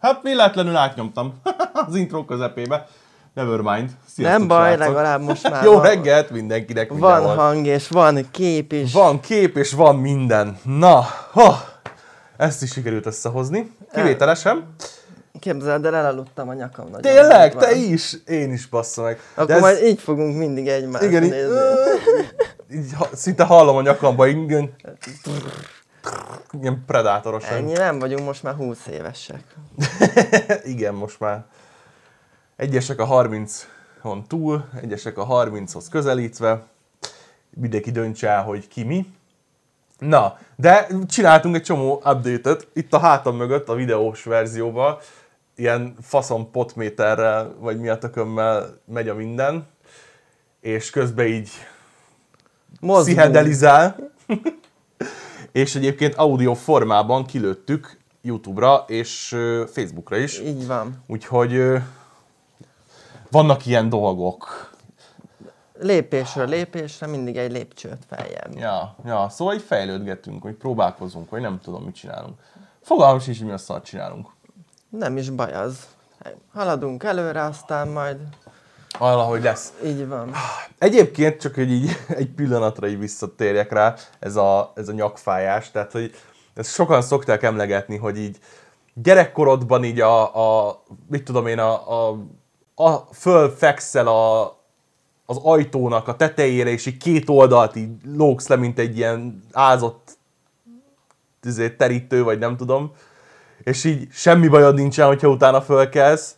Hát véletlenül átnyomtam az intro közepébe. Never mind. Sziasztok, Nem baj, srácok. legalább most már Jó reggelt mindenkinek. Van mindenhol. hang és van kép is. Van kép és van minden. Na, ha, ezt is sikerült összehozni. Kivételesen. Képzeld el, elaludtam a nyakam nagyon. Tényleg? Te is? Én is bassza meg. Akkor ez... majd így fogunk mindig egymást Igen, nézni. Így, így, szinte hallom a nyakamba, igen. Ilyen predátorosan. Ennyi nem vagyunk most már 20 évesek. Igen, most már. Egyesek a 30-on túl, egyesek a 30-hoz közelítve. Mindenki döntse el, hogy ki mi. Na, de csináltunk egy csomó update-et. Itt a hátam mögött, a videós verzióban, ilyen faszom potméterrel, vagy mi a tökömmel megy a minden. És közben így Mozgunk. szihedelizál. és egyébként audio formában kilőttük YouTube-ra és Facebookra is. Így van. Úgyhogy vannak ilyen dolgok. Lépésről lépésre mindig egy lépcsőt feljebb. Ja, ja, szóval így fejlődgetünk, hogy próbálkozunk, vagy nem tudom, mit csinálunk. Fogalmam sincs, hogy mi a szart csinálunk. Nem is baj az. Haladunk előre, aztán majd valahogy lesz. Így van. Egyébként csak, hogy így egy pillanatra így visszatérjek rá, ez a, ez a nyakfájás, tehát, hogy ezt sokan szokták emlegetni, hogy így gyerekkorodban így a, a mit tudom én, a, a, a fölfekszel a, az ajtónak a tetejére, és így két oldalt így lógsz le, mint egy ilyen ázott izé, terítő, vagy nem tudom, és így semmi bajod nincsen, hogyha utána fölkelsz,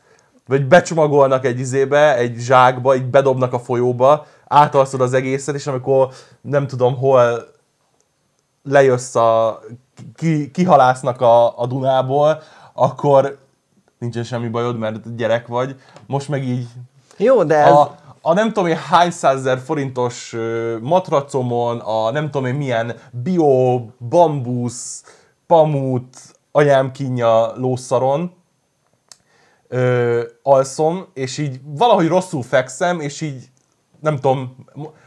vagy becsomagolnak egy izébe, egy zsákba, így bedobnak a folyóba, átalszod az egészet, és amikor nem tudom hol lejössz a, ki, kihalásznak a, a Dunából, akkor nincsen semmi bajod, mert gyerek vagy. Most meg így... Jó, de ez... A, a nem tudom én hány százezer forintos matracomon, a nem tudom én milyen bio, bambusz, pamut, anyám kínja lószaron, ö, alszom, és így valahogy rosszul fekszem, és így nem tudom,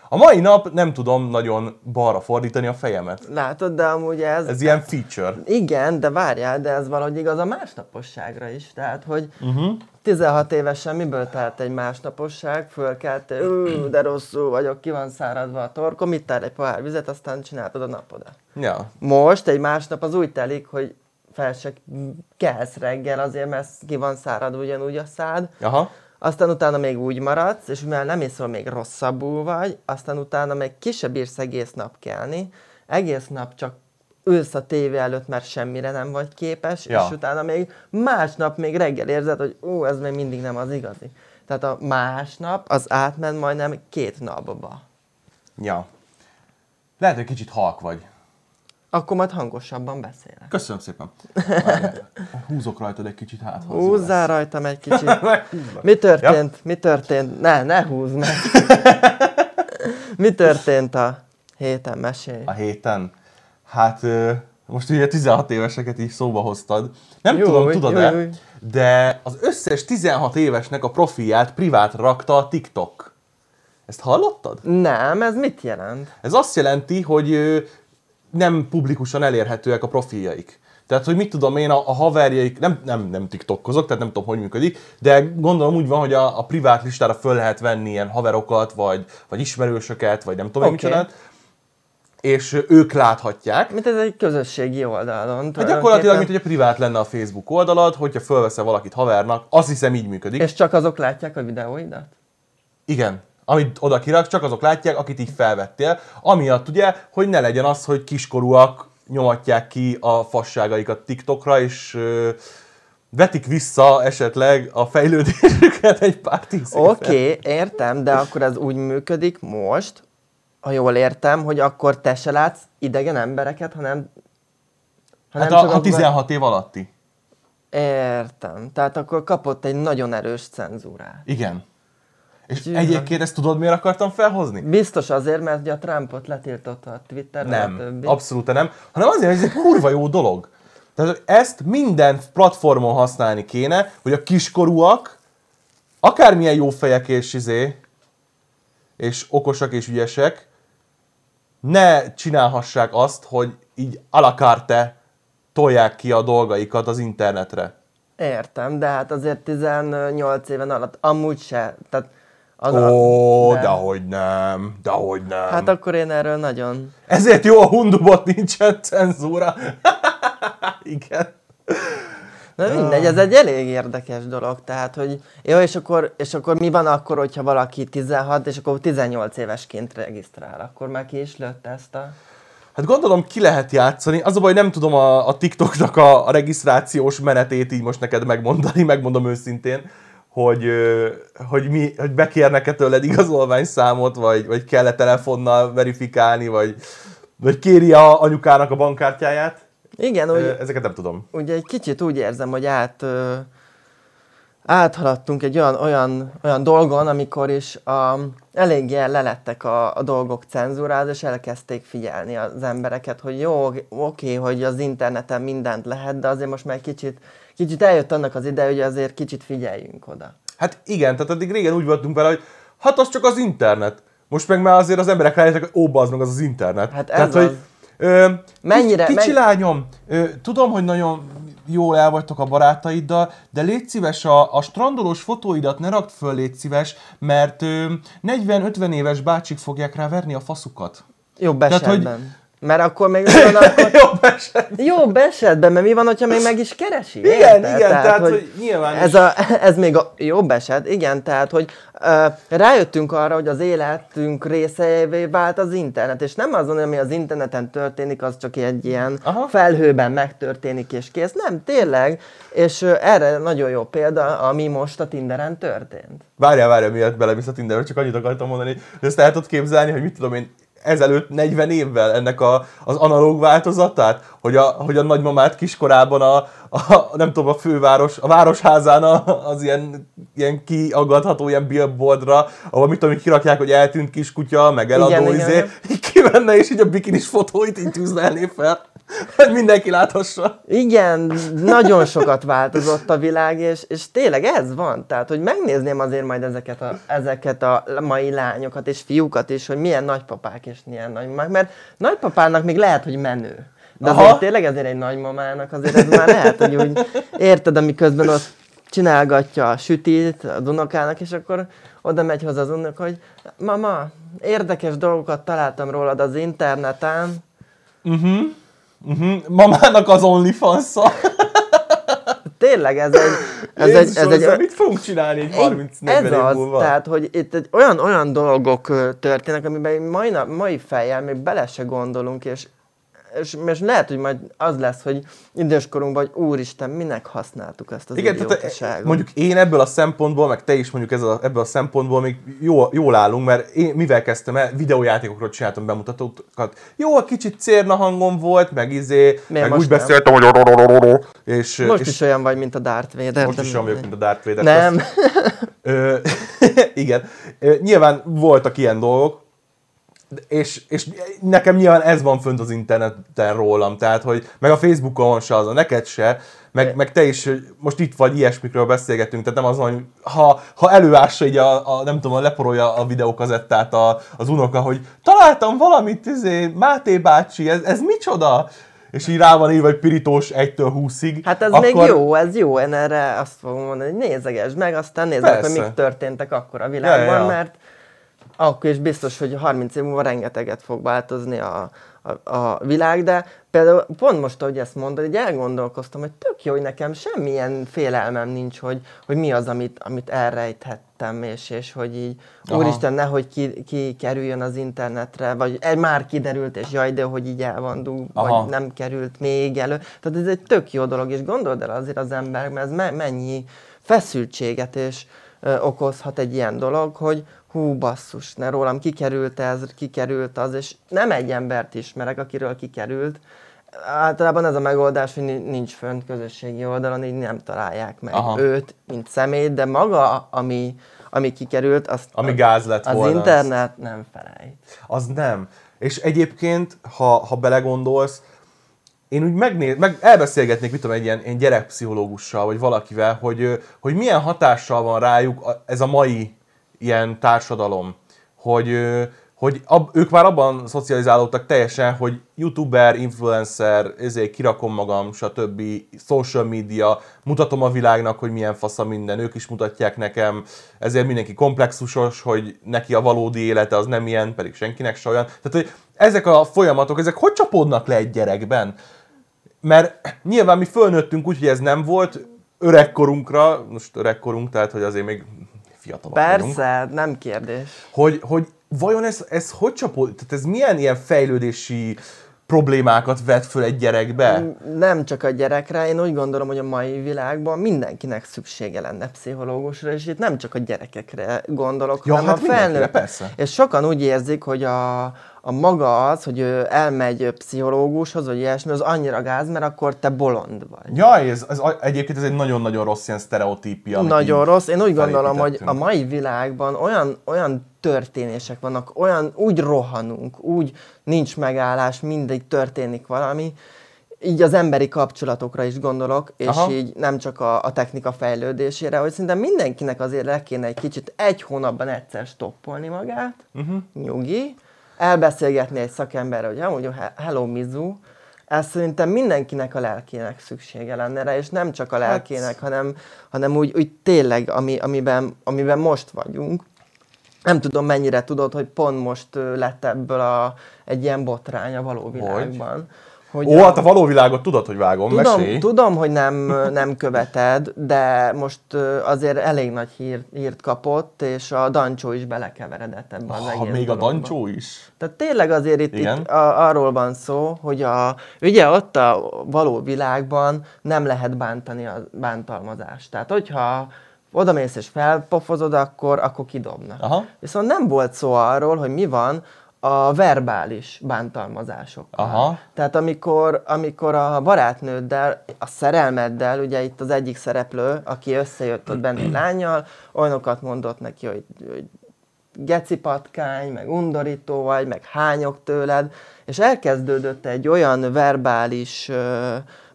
a mai nap nem tudom nagyon balra fordítani a fejemet. Látod, de amúgy ez... Ez ilyen feature. Igen, de várjál, de ez valahogy igaz a másnaposságra is. Tehát, hogy uh-huh. 16 évesen miből telt egy másnaposság, fölkelt, de rosszul vagyok, ki van száradva a torkom, itt egy pohár vizet, aztán csináltad a napodat. Ja. Most egy másnap az úgy telik, hogy fel se kelsz reggel azért, mert ki van szárad ugyanúgy a szád. Aha. Aztán utána még úgy maradsz, és mivel nem iszol, még rosszabbul vagy, aztán utána még kisebb bírsz egész nap kelni, egész nap csak ülsz a tévé előtt, mert semmire nem vagy képes, ja. és utána még másnap még reggel érzed, hogy ó, ez még mindig nem az igazi. Tehát a másnap az átment majdnem két napba. Ja. Lehet, hogy kicsit halk vagy. Akkor majd hangosabban beszélek. Köszönöm szépen. Húzok rajtad egy kicsit hát. Húzzál rajtam egy kicsit. Mi történt? Ja. Mi történt? Ne, ne húzd meg. Mi történt a héten? Mesélj. A héten? Hát most ugye 16 éveseket is szóba hoztad. Nem jó, tudom, tudod-e, de az összes 16 évesnek a profilját privát rakta a TikTok. Ezt hallottad? Nem, ez mit jelent? Ez azt jelenti, hogy nem publikusan elérhetőek a profiljaik. Tehát, hogy mit tudom én, a, a haverjaik, nem, nem, nem tiktokozok, tehát nem tudom, hogy működik, de gondolom úgy van, hogy a, a privát listára föl lehet venni ilyen haverokat, vagy, vagy ismerősöket, vagy nem tudom, okay. mit és ők láthatják. Mint ez egy közösségi oldalon. Hát gyakorlatilag, mint hogy a privát lenne a Facebook oldalad, hogyha fölveszel valakit havernak, azt hiszem így működik. És csak azok látják a videóidat? Igen amit oda kirak, csak azok látják, akit így felvettél. Amiatt ugye, hogy ne legyen az, hogy kiskorúak nyomatják ki a fasságaikat TikTokra, és ö, vetik vissza esetleg a fejlődésüket egy pár tíz Oké, okay, értem, de akkor ez úgy működik most, ha jól értem, hogy akkor te se látsz idegen embereket, hanem... hanem hát a, csak a 16 év alatti. Értem. Tehát akkor kapott egy nagyon erős cenzúrát. Igen. És Gyűlöm. egyébként ezt tudod, miért akartam felhozni? Biztos azért, mert ugye a Trumpot letiltotta a Twitter. Nem, a többi. abszolút nem. Hanem azért, hogy ez egy kurva jó dolog. Tehát ezt minden platformon használni kéne, hogy a kiskorúak, akármilyen jó fejek és izé, és okosak és ügyesek, ne csinálhassák azt, hogy így alakárte tolják ki a dolgaikat az internetre. Értem, de hát azért 18 éven alatt amúgy se. Tehát az Ó, nem. dehogy nem, dehogy nem. Hát akkor én erről nagyon... Ezért jó a hundubot nincsen cenzúra. Igen. Na mindegy, ez egy elég érdekes dolog, tehát, hogy jó, és akkor, és akkor mi van akkor, hogyha valaki 16, és akkor 18 évesként regisztrál, akkor már ki is lőtt ezt a... Hát gondolom ki lehet játszani. Az a baj, nem tudom a, a TikToknak a, a regisztrációs menetét így most neked megmondani, megmondom őszintén, hogy, hogy, mi, hogy bekérnek-e tőled igazolványszámot, vagy, vagy kell-e telefonnal verifikálni, vagy, vagy kéri a anyukának a bankkártyáját. Igen, úgy, Ezeket nem tudom. ugye egy kicsit úgy érzem, hogy át, áthaladtunk egy olyan, olyan, olyan dolgon, amikor is a, eléggé lelettek a, a dolgok cenzúráz, és elkezdték figyelni az embereket, hogy jó, oké, hogy az interneten mindent lehet, de azért most már egy kicsit, kicsit eljött annak az ideje, hogy azért kicsit figyeljünk oda. Hát igen, tehát addig régen úgy voltunk vele, hogy hát az csak az internet. Most meg már azért az emberek rájöttek, hogy ó, bazd meg, az az internet. Hát ez tehát, az. hogy ö, Mennyire- Kicsi menny- lányom, ö, tudom, hogy nagyon jól el vagytok a barátaiddal, de légy szíves, a, a strandolós fotóidat ne rakd föl, légy szíves, mert ö, 40-50 éves bácsik fogják rá verni a faszukat. Jobb Tehát, hogy-. Mert akkor még van, akkor... Jobb eset. Jobb esetben, mert mi van, hogyha még meg is keresi? Igen, érted? igen, tehát, hogy nyilván ez, is. a, ez még a jobb eset, igen, tehát, hogy uh, rájöttünk arra, hogy az életünk részeivé vált az internet, és nem azon, ami az interneten történik, az csak egy ilyen Aha. felhőben megtörténik, és kész. Nem, tényleg, és uh, erre nagyon jó példa, ami most a Tinderen történt. Várjál, várjál, miért belemész a Tinderbe, csak annyit akartam mondani, hogy ezt el tudod képzelni, hogy mit tudom én, ezelőtt 40 évvel ennek a, az analóg változatát, hogy a, hogy a nagymamát kiskorában a, a, nem tudom, a főváros, a városházán a, az ilyen, ilyen kiaggatható ilyen billboardra, ahol mit tudom, kirakják, hogy eltűnt kiskutya, meg eladó Igen, izé, igen. így kimenne, és így a bikinis fotóit így tűzlelné fel, hogy mindenki láthassa. Igen, nagyon sokat változott a világ, és, és tényleg ez van. Tehát, hogy megnézném azért majd ezeket a, ezeket a mai lányokat és fiúkat is, hogy milyen nagypapák és milyen nagymamák, mert nagypapának még lehet, hogy menő. De Aha. azért tényleg ezért egy nagymamának azért ez már lehet, hogy úgy érted, amiközben ott csinálgatja a sütit a unokának, és akkor oda megy hozzá az unok, hogy mama, érdekes dolgokat találtam rólad az interneten, Uh-huh. Mamának az OnlyFans-a. tényleg ez egy, ez egy, Jézusom, ez egy, ezzel mit fogunk csinálni egy 30-40 ez az, múlva? tehát, hogy itt egy olyan, olyan dolgok történnek, amiben mai, mai fejjel még bele se gondolunk, és, és, és lehet, hogy majd az lesz, hogy időskorunkban, hogy úristen, minek használtuk ezt az Igen, tehát idiótaságot. mondjuk én ebből a szempontból, meg te is mondjuk ez a, ebből a szempontból még jó, jól állunk, mert én mivel kezdtem el, videójátékokról csináltam bemutatókat. Jó, egy kicsit cérna hangom volt, meg izé, meg most úgy nem? beszéltem, hogy és, Most és is olyan vagy, mint a Darth Vader. most is olyan vagyok, mint a Darth Vader. Nem. Ö, igen. Ö, nyilván voltak ilyen dolgok, és, és nekem nyilván ez van fönt az interneten rólam, tehát hogy meg a Facebookon se az, a neked se, meg, meg te is, most itt vagy, ilyesmikről beszélgetünk, tehát nem az hogy ha, ha előássa így a, a, nem tudom, leporolja a videókazettát a, az unoka, hogy találtam valamit, izé, Máté bácsi, ez, ez micsoda? És így rá van írva, hogy pirítós 1-től 20-ig. Hát ez még jó, ez jó, én erre azt fogom mondani, hogy nézegesd meg, aztán meg, hogy mik történtek akkor a világban, Ja, ja, ja. mert akkor is biztos, hogy 30 év múlva rengeteget fog változni a, a, a világ, de például pont most, ahogy ezt mondod, így elgondolkoztam, hogy tök jó, hogy nekem semmilyen félelmem nincs, hogy, hogy mi az, amit, amit elrejthettem, és, és hogy így, Aha. úristen, nehogy ki, ki kerüljön az internetre, vagy egy már kiderült, és jaj, de hogy így el van dug, Aha. vagy nem került még elő. Tehát ez egy tök jó dolog, és gondold el azért az ember, mert ez me- mennyi feszültséget és okozhat egy ilyen dolog, hogy hú, basszus, ne rólam kikerült ez, kikerült az, és nem egy embert ismerek, akiről kikerült. Általában ez a megoldás, hogy ni- nincs fönt közösségi oldalon, így nem találják meg Aha. őt, mint személyt, de maga, ami, ami kikerült, azt Ami gáz lett az volna, az- internet nem felejt. Az nem. És egyébként, ha, ha belegondolsz, én úgy megnéz, meg elbeszélgetnék, mit tudom, egy ilyen, ilyen gyerekpszichológussal, vagy valakivel, hogy, hogy milyen hatással van rájuk ez a mai ilyen társadalom. Hogy, hogy ab, ők már abban szocializálódtak teljesen, hogy youtuber, influencer, ezért kirakom magam, stb. social media, mutatom a világnak, hogy milyen fasz a minden, ők is mutatják nekem, ezért mindenki komplexusos, hogy neki a valódi élete az nem ilyen, pedig senkinek se olyan. Tehát, hogy ezek a folyamatok, ezek hogy csapódnak le egy gyerekben? Mert nyilván mi fölnőttünk úgy, hogy ez nem volt, öregkorunkra, most öregkorunk, tehát hogy azért még fiatalok vagyunk, Persze, nem kérdés. hogy, hogy vajon ez, ez hogy csapódik? Tehát ez milyen ilyen fejlődési problémákat vet föl egy gyerekbe? Nem csak a gyerekre, én úgy gondolom, hogy a mai világban mindenkinek szüksége lenne pszichológusra, és itt nem csak a gyerekekre gondolok, Ja, hanem hát a felnőtt. persze. És sokan úgy érzik, hogy a, a maga az, hogy ő elmegy pszichológushoz, vagy ilyesmi, az annyira gáz, mert akkor te bolond vagy. Ja, ez, ez, egyébként ez egy nagyon-nagyon rossz ilyen sztereotípia. Nagyon rossz. Én úgy gondolom, hogy a mai világban olyan, olyan történések vannak, olyan úgy rohanunk, úgy nincs megállás, mindig történik valami, így az emberi kapcsolatokra is gondolok, és Aha. így nem csak a, a technika fejlődésére, hogy szinte mindenkinek azért le kéne egy kicsit egy hónapban egyszer stoppolni magát, uh-huh. nyugi, elbeszélgetni egy szakemberrel, hogy amúgy he- hello Mizu, ez szerintem mindenkinek a lelkének szüksége lenne rá, és nem csak a lelkének, hanem, hanem úgy, úgy tényleg, ami, amiben, amiben most vagyunk. Nem tudom, mennyire tudod, hogy pont most lett ebből a, egy ilyen botrány a való világban. Hogy Ó, hát a való világot tudod, hogy vágom, Tudom, mesélj. tudom, hogy nem, nem követed, de most azért elég nagy hír, hírt kapott, és a Dancsó is belekeveredett ebbe az Ha egész még a. Dancsó is. Tehát tényleg azért itt, Igen. itt a, arról van szó, hogy a, ugye ott a való világban nem lehet bántani a bántalmazást. Tehát hogyha odamész és felpofozod, akkor, akkor kidobnak. Aha. Viszont nem volt szó arról, hogy mi van a verbális bántalmazásokkal. Aha. Tehát amikor, amikor a barátnőddel, a szerelmeddel, ugye itt az egyik szereplő, aki összejött ott benne egy lányjal, olyanokat mondott neki, hogy, hogy geci patkány, meg undorító vagy, meg hányok tőled, és elkezdődött egy olyan verbális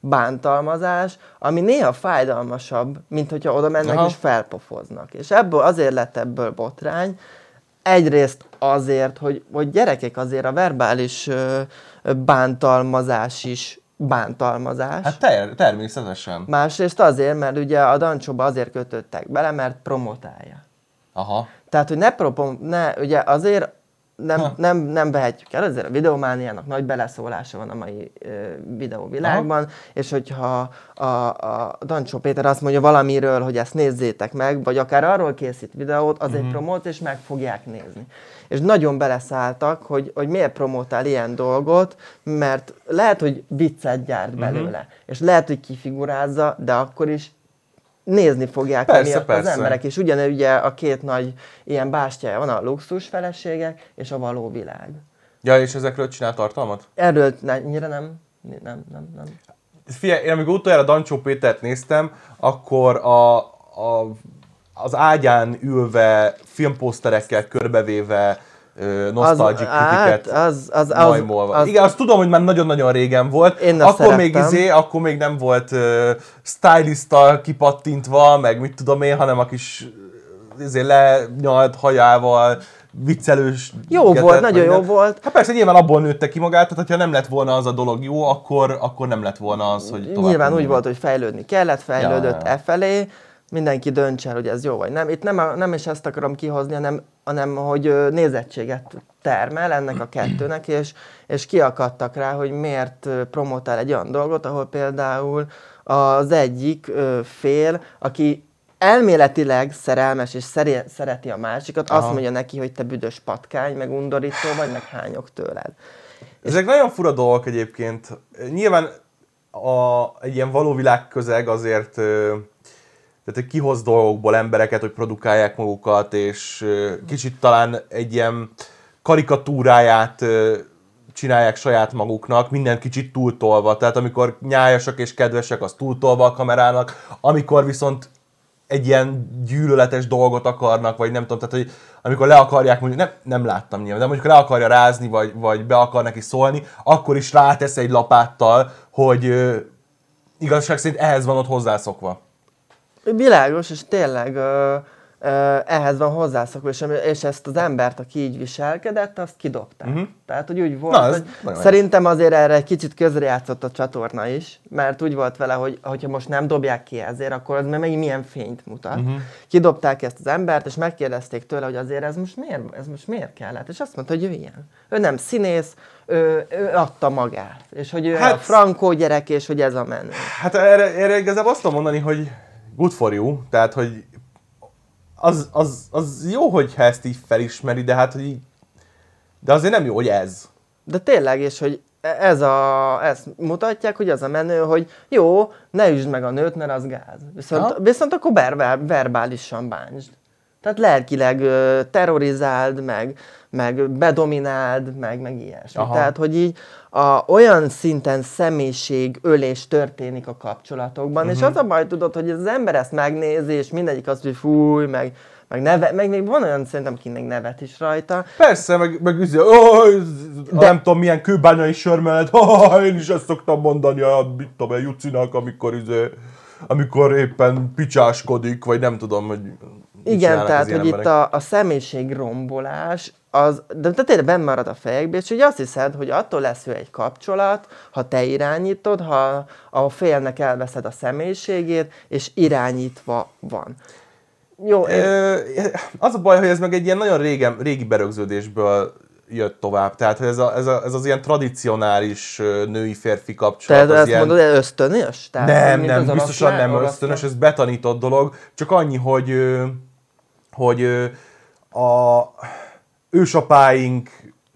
bántalmazás, ami néha fájdalmasabb, mint hogyha oda mennek Aha. és felpofoznak. És ebből azért lett ebből botrány, egyrészt azért, hogy, hogy gyerekek azért a verbális bántalmazás is bántalmazás. Hát ter- természetesen. Másrészt azért, mert ugye a Dancsóba azért kötöttek bele, mert promotálja. Aha. Tehát, hogy ne propom, ne, ugye azért nem, Ha. nem, nem vehetjük el, azért a videomániának nagy beleszólása van a mai ö, videóvilágban, és hogyha a, a Dancsó Péter azt mondja valamiről, hogy ezt nézzétek meg, vagy akár arról készít videót, az Mhm. egy promót, és meg fogják nézni. És nagyon beleszálltak, hogy, hogy miért promotál ilyen dolgot, mert lehet, hogy viccet gyárt Mhm. belőle, és lehet, hogy kifigurázza, de akkor is nézni fogják Persze, emiatt az persze. emberek, és ugyanúgy ugye a két nagy ilyen bástyája van, a luxus feleségek és a való világ. Ja, és ezekről csinál tartalmat? Erről ennyire nem, nem, nem, nem. Figyelj, én amikor utoljára Dancsó Pétert néztem, akkor a, a, az ágyán ülve, filmposzterekkel körbevéve, ö, nostalgic hát, kritiket az, az, az, majmolva. az, Igen, azt tudom, hogy már nagyon-nagyon régen volt. Én akkor még szerettem. izé, akkor még nem volt uh, stylista kipattintva, meg mit tudom én, hanem a kis izé, lenyalt hajával, viccelős. Jó getett, volt, nagyon jó volt. Hát persze, nyilván abból nőtte ki magát, tehát ha nem lett volna az a dolog jó, akkor, akkor nem lett volna az, hogy tovább Nyilván úgy volt, hogy fejlődni kellett, fejlődött ja. e felé, mindenki dönts el, hogy ez jó vagy nem. Itt nem, nem is ezt akarom kihozni, hanem, hanem hogy nézettséget termel ennek a kettőnek, és, és kiakadtak rá, hogy miért promotál egy olyan dolgot, ahol például az egyik fél, aki elméletileg szerelmes és szeri, szereti a másikat, azt Aha. mondja neki, hogy te büdös patkány, meg undorító vagy, meg hányok tőled. Ezek nagyon fura dolgok egyébként. Nyilván a, egy ilyen való világközeg azért ö, tehát hogy kihoz dolgokból embereket, hogy produkálják magukat, és kicsit talán egy ilyen karikatúráját csinálják saját maguknak, minden kicsit túltolva. Tehát amikor nyájasak és kedvesek, az túltolva a kamerának, amikor viszont egy ilyen gyűlöletes dolgot akarnak, vagy nem tudom, tehát hogy amikor le akarják, mondjuk nem, nem láttam nyilván, de mondjuk le akarja rázni, vagy, vagy be akar neki szólni, akkor is rátesz egy lapáttal, hogy ö, igazság szerint ehhez van ott hozzászokva. Világos, és tényleg ö, ö, ehhez van hozzászokva, és, és ezt az embert, aki így viselkedett, azt kidobták. Uh-huh. Tehát, hogy úgy volt. Na, hogy szerintem azért erre egy kicsit közrejátszott a csatorna is, mert úgy volt vele, hogy hogyha most nem dobják ki ezért, akkor az meg megint milyen fényt mutat. Uh-huh. Kidobták ezt az embert, és megkérdezték tőle, hogy azért ez most miért, ez most miért kellett, és azt mondta, hogy ő ilyen. Ő nem színész, ő, ő adta magát, és hogy ő Hát- a frankó gyerek, és hogy ez a menő. Hát erre, erre igazából azt tudom mondani, hogy good for you, tehát hogy az, az, az jó, hogyha ezt így felismeri, de hát, hogy így, de azért nem jó, hogy ez. De tényleg, és hogy ez a, ezt mutatják, hogy az a menő, hogy jó, ne üsd meg a nőt, mert az gáz. Viszont, Aha. viszont akkor verbál, verbálisan bántsd. Tehát lelkileg ö, terrorizáld, meg, meg bedomináld, meg, meg ilyesmi. Aha. Tehát, hogy így a, olyan szinten személyiség ölés történik a kapcsolatokban, uh-huh. és Mhm. az a baj, tudod, hogy az ember ezt megnézi, és mindegyik azt, hogy fúj, meg, meg, neve, meg még van olyan szerintem, ki még nevet is rajta, Persze, meg, meg oh, De- nem tudom milyen kőbányai sör mellett, oh, én is ezt szoktam mondani a, mit tudom, én, Jucinak, amikor üzé, amikor éppen picsáskodik, vagy nem tudom, hogy Igen, tehát, hogy itt emberek. a, a személyiség rombolás, az, de te tényleg benn marad a fejekbe, és hogy azt hiszed, hogy attól lesz ő egy kapcsolat, ha te irányítod, ha a félnek elveszed a személyiségét, és irányítva van. Jó, én, Ö, az a baj, hogy ez meg egy ilyen nagyon régen, régi berögződésből jött tovább. Tehát ez, a, ez, a, ez az ilyen tradicionális női-férfi kapcsolat. te az ezt ilyen... mondod, hogy ösztönös? Tehát, Nem, nem, biztosan nem ösztönös, ez betanított dolog. Csak annyi, hogy, hogy a ősapáink,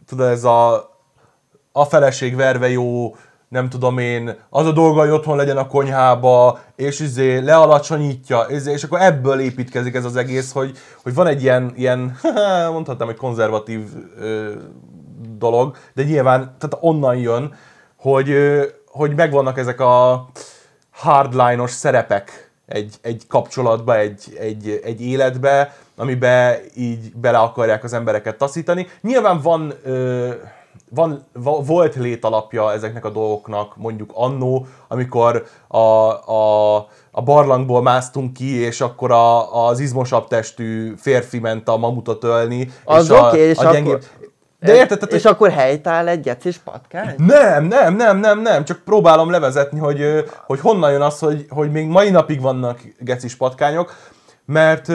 tudod, ez a, a feleség verve jó, nem tudom én, az a dolga, hogy otthon legyen a konyhába, és izé lealacsonyítja, izé, és akkor ebből építkezik ez az egész, hogy, hogy van egy ilyen, ilyen mondhatnám, egy konzervatív ö, dolog, de nyilván tehát onnan jön, hogy, ö, hogy megvannak ezek a hardline-os szerepek egy, egy kapcsolatba, egy, egy, egy életbe, amibe így bele akarják az embereket taszítani. Nyilván van, ö, van va, volt létalapja ezeknek a dolgoknak, mondjuk annó, amikor a, a, a barlangból másztunk ki, és akkor a, az izmosabb testű férfi ment a mamutot ölni. Az a, oké, és a gyengébb- akkor- De érted? Tehát, És hogy- akkor helytáll egy gecis patkány? nem, nem, nem, nem, nem, csak próbálom levezetni, hogy, hogy honnan jön az, hogy, hogy még mai napig vannak gecis patkányok, mert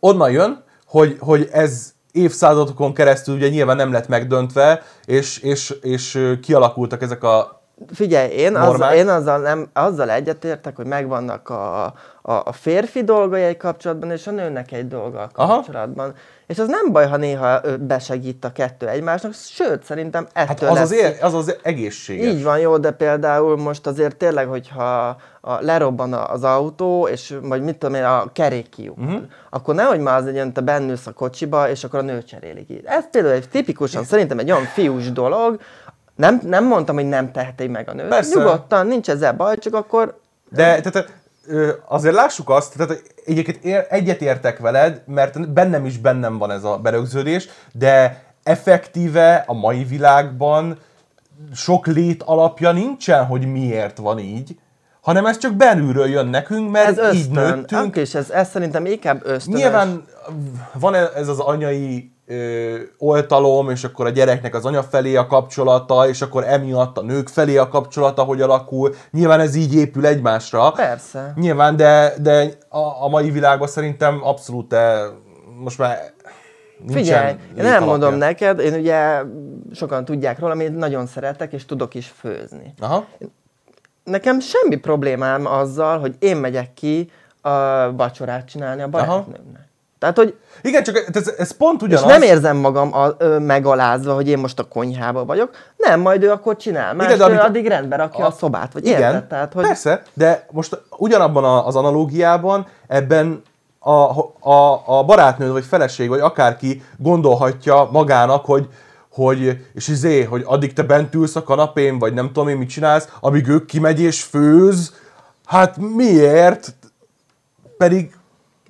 onnan jön, hogy, hogy ez évszázadokon keresztül ugye nyilván nem lett megdöntve, és, és, és kialakultak ezek a... Figyelj, én, az, Normál. én azzal, nem, azzal egyetértek, hogy megvannak a, a, a férfi dolgai egy kapcsolatban, és a nőnek egy dolga a Aha. kapcsolatban. És az nem baj, ha néha besegít a kettő egymásnak, sőt, szerintem ettől Hát az lesz az, az az egészséges. Így van, jó, de például most azért tényleg, hogyha a, lerobban az autó, és vagy mit tudom én, a kerék kiúl, Mhm. uh-huh. akkor nehogy már az egy te bennülsz a kocsiba, és akkor a nő cserélik így. Ez például egy tipikusan szerintem egy olyan fiús dolog, nem, nem mondtam, hogy nem teheti meg a nő. Persze. Nyugodtan, nincs ezzel baj, csak akkor De tehát, azért lássuk azt, tehát egyébként ér- egyetértek veled, mert bennem is bennem van ez a berögződés, de effektíve a mai világban sok lét alapja nincsen, hogy miért van így, hanem ez csak belülről jön nekünk, mert ez így ösztön. nőttünk. Ak- és ez, ez szerintem inkább ösztönös. Nyilván van e- ez az anyai ö, oltalom, és akkor a gyereknek az anya felé a kapcsolata, és akkor emiatt a nők felé a kapcsolata, hogy alakul. Nyilván ez így épül egymásra. Persze. Nyilván, de, de a, a mai világban szerintem abszolút eh, most már nincsen Figyelj, én nem mondom neked, én ugye sokan tudják rólam, én nagyon szeretek, és tudok is főzni. Aha. nekem semmi problémám azzal, hogy én megyek ki a vacsorát csinálni a barátnőmnek. Tehát, hogy Igen, csak ez, ez pont és ugyanaz. nem érzem magam a, ö, megalázva, hogy én most a konyhába vagyok. Nem, majd ő akkor csinál. Más Igen, de amit- addig rendbe rakja a, a szobát, vagy Igen, érted? Tehát, hogy persze, de most ugyanabban a- az analógiában ebben a, a, a barátnő, vagy feleség, vagy akárki gondolhatja magának, hogy hogy, és izé, hogy addig te bent ülsz a kanapén, vagy nem tudom én mit csinálsz, amíg ő kimegy és főz, hát miért? Pedig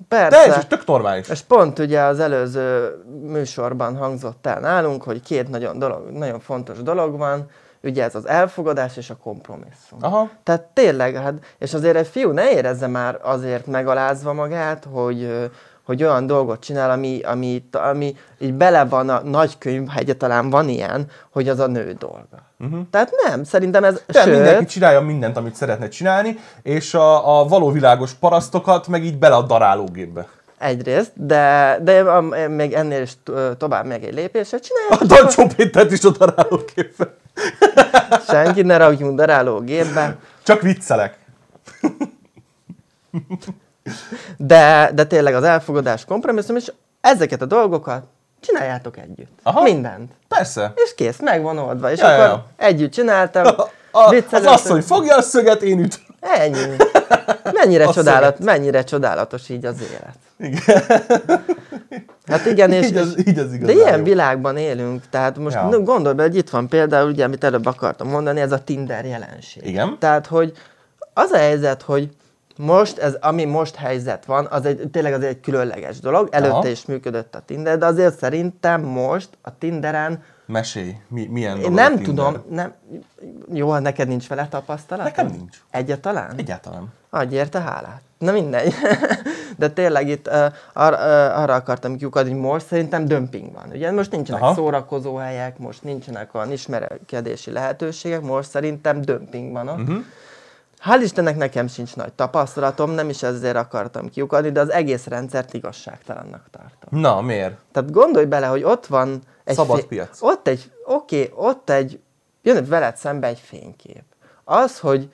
persze. teljesen tök normális. És pont ugye az előző műsorban hangzott el nálunk, hogy két nagyon, dolog, nagyon fontos dolog van, ugye ez az elfogadás és a kompromisszum. Aha. Tehát tényleg, hát, és azért egy fiú ne érezze már azért megalázva magát, hogy, hogy olyan dolgot csinál, ami, ami, ami így bele van a nagykönyv, ha egyáltalán van ilyen, hogy az a nő dolga. Uh-huh. Tehát nem, szerintem ez... De sőt, mindenki csinálja mindent, amit szeretne csinálni, és a, a való világos parasztokat meg így bele a darálógépbe. Egyrészt, de, de még ennél is tovább meg egy lépésre csinálják. A Dancsó Pétert is a darálógépbe. Senki ne rakjunk darálógépbe. Csak viccelek. De, de tényleg az elfogadás kompromisszum, és ezeket a dolgokat csináljátok együtt. Aha. Mindent. Persze. És kész, meg van oldva. És ja, akkor ja. együtt csináltam. A, az asszony fogja a szöget, én üt. Ennyi. Mennyire, csodálat, mennyire csodálatos így az élet. Igen. Hát igen, és, így az, így az de ilyen jó. világban élünk, tehát most ja. gondolj be, hogy itt van például, ugye, amit előbb akartam mondani, ez a Tinder jelenség. Igen. Tehát, hogy az a helyzet, hogy most, ez, ami most helyzet van, az egy, tényleg az egy különleges dolog. Előtte Aha. is működött a Tinder, de azért szerintem most a Tinderen Mesélj, mi, milyen Én nem tudom, nem, jó, ha neked nincs vele tapasztalat? Nekem nincs. Egyáltalán? Egyáltalán. Adj érte hálát. Na mindegy. De tényleg itt uh, ar, uh, arra akartam kiukadni, hogy most szerintem dömping van. Ugye most nincsenek Aha. szórakozó helyek, most nincsenek olyan ismerkedési lehetőségek, most szerintem dömping van ott. Uh-huh. Hál' Istennek nekem sincs nagy tapasztalatom, nem is ezért akartam kiukadni, de az egész rendszert igazságtalannak tartom. Na, miért? Tehát gondolj bele, hogy ott van egy Szabad fény... piac. Ott egy, oké, okay, ott egy, jön veled szembe egy fénykép. Az, hogy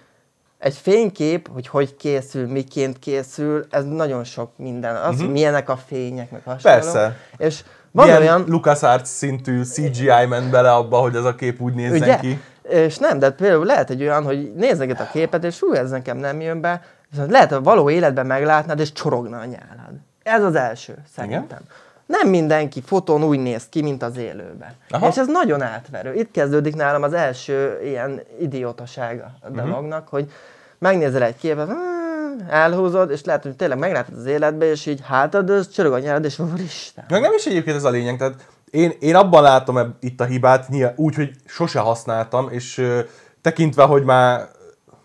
egy fénykép, hogy hogy készül, miként készül, ez nagyon sok minden. Az, uh-huh. milyenek a fények, meg hasonló. Persze. És van Milyen olyan... LucasArts szintű CGI ment bele abba, hogy ez a kép úgy nézzen Ugye? ki. És nem, de például lehet egy olyan, hogy nézzeget a képet, és hú, ez nekem nem jön be, viszont lehet, hogy való életben meglátnád, és csorogna a nyálad. Ez az első, szerintem. Igen? Nem mindenki fotón úgy néz ki, mint az élőben. Aha. És ez nagyon átverő. Itt kezdődik nálam az első ilyen idiótasága a mhm. dolognak, uh-huh. hogy megnézel egy képet, hmm, elhúzod, és lehet, hogy tényleg meglátod az életbe, és így hátad, ez csörög a nyeled, és úristen. Meg nem is egyébként ez a lényeg, tehát én, én abban látom itt a hibát, úgy, hogy sose használtam, és ö, tekintve, hogy már,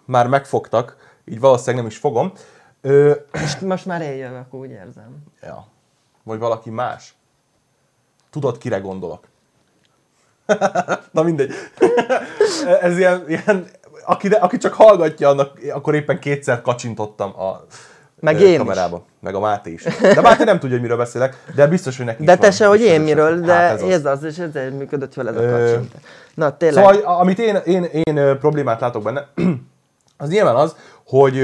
már megfogtak, így valószínűleg nem is fogom. Ö, és most már eljövök, úgy érzem. Ja. Vagy valaki más. Tudod, kire gondolok? Na mindegy. Ez ilyen, ilyen aki, aki csak hallgatja, annak, akkor éppen kétszer kacsintottam a meg én kamerába. Is. Meg a Máté is. De Máté nem tudja, hogy miről beszélek, de biztos, hogy neki De te se, hogy én miről, de hát ez, az. ez az, és ezzel működött vele ez a. Na, tényleg. Szóval, amit én, én, én problémát látok benne, az nyilván az, hogy,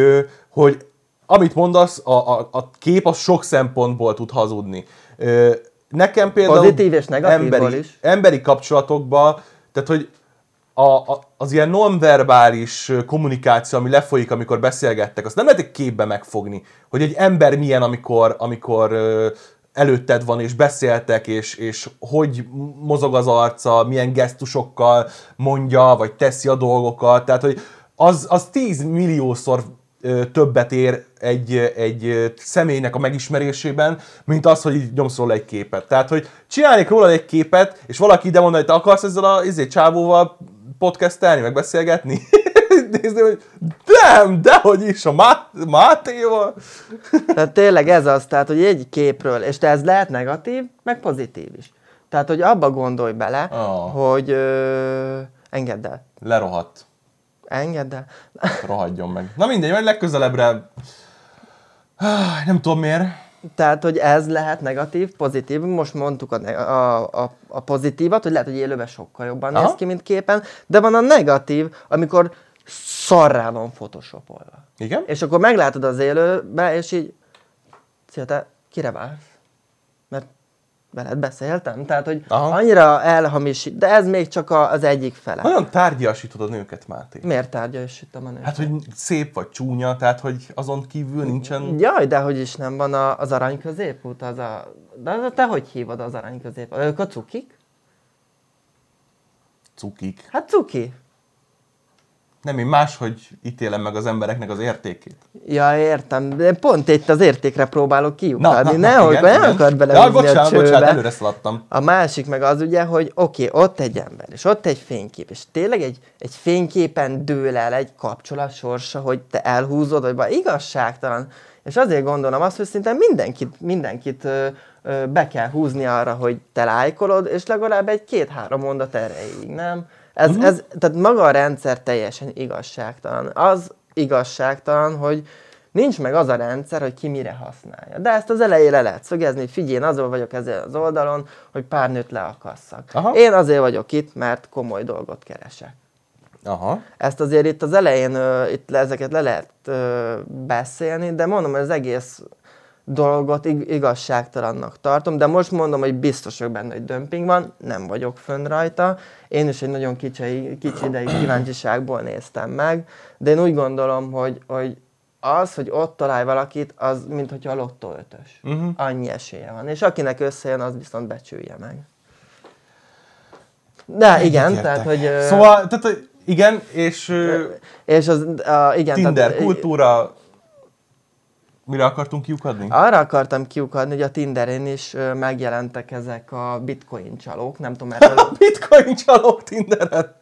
hogy amit mondasz, a, a, a kép az sok szempontból tud hazudni. Nekem például Pozitív és emberi, is. emberi kapcsolatokban, tehát hogy a, a, az ilyen nonverbális kommunikáció, ami lefolyik, amikor beszélgettek, azt nem lehet egy képbe megfogni, hogy egy ember milyen, amikor, amikor előtted van, és beszéltek, és, és hogy mozog az arca, milyen gesztusokkal mondja, vagy teszi a dolgokat, tehát hogy az, az 10 milliószor többet ér egy, egy személynek a megismerésében, mint az, hogy így nyomsz róla egy képet. Tehát, hogy csinálnék róla egy képet, és valaki ide mondja, hogy te akarsz ezzel a izé, csávóval podcastelni, meg beszélgetni? Nézni, hogy nem, dehogy is, a Má- Mátéval. Tehát tényleg ez az, tehát, hogy egy képről, és te ez lehet negatív, meg pozitív is. Tehát, hogy abba gondolj bele, oh. hogy ö, engedd el. Lerohadt. Engedd el. Rohadjon meg. Na mindegy, majd legközelebbre... Nem tudom miért. Tehát, hogy ez lehet negatív, pozitív. Most mondtuk a, a, a, a pozitívat, hogy lehet, hogy élőben sokkal jobban Aha. néz ki, mint képen, de van a negatív, amikor szarrá van photoshopolva. Igen? És akkor meglátod az élőbe, és így, szia, te kire vársz? Veled beszéltem, tehát hogy Aha. annyira elhamisít, de ez még csak a, az egyik fele. Nagyon tárgyasítod a nőket, Máté. Miért tárgyasítom a nőket? Hát, hogy szép vagy csúnya, tehát hogy azon kívül nincsen... Jaj, de hogy is nem van a, az arany középút, az a... De te hogy hívod az arany középút? Ők a cukik? Cukik. Hát cuki. Nem, én máshogy ítélem meg az embereknek az értékét. Ja, értem. De pont itt az értékre próbálok kiukadni. na, Nehogy igen, nem igen. akar Ja, bele bocsánat, a csőbe. bocsánat, előre szaladtam. A másik meg az ugye, hogy oké, okay, ott egy ember, és ott egy fénykép, és tényleg egy, egy fényképen dől el egy kapcsolat sorsa, hogy te elhúzod, vagy bár igazságtalan. És azért gondolom azt, hogy szinte mindenkit, mindenkit ö, ö, be kell húzni arra, hogy te lájkolod, és legalább egy két-három mondat erejéig, nem? Ez, uh-huh. ez, tehát maga a rendszer teljesen igazságtalan. Az igazságtalan, hogy nincs meg az a rendszer, hogy ki mire használja. De ezt az elején le lehet szögezni, hogy figyelj, én azon vagyok ezen az oldalon, hogy pár nőt leakasszak. Aha. Én azért vagyok itt, mert komoly dolgot keresek. Aha. Ezt azért itt az elején itt le, ezeket le lehet beszélni, de mondom, hogy az egész dolgot ig- igazságtalannak tartom, de most mondom, hogy biztos vagyok benne, hogy dömping van, nem vagyok fönn rajta. Én is egy nagyon kicsi, kicsi ideig kíváncsiságból néztem meg, de én úgy gondolom, hogy, hogy az, hogy ott találj valakit, az, mint hogyha a lottó ötös. Mhm. Annyi esélye van. És akinek összejön, az viszont becsülje meg. De igen, Egyetértek. tehát, hogy... Szóval, tehát, igen, és És az, a, igen, Tinder tehát, kultúra, mire akartunk kiukadni? Arra akartam kiukadni, hogy a Tinderen is megjelentek ezek a bitcoin csalók, nem tudom, erről A bitcoin csalók Tinderen.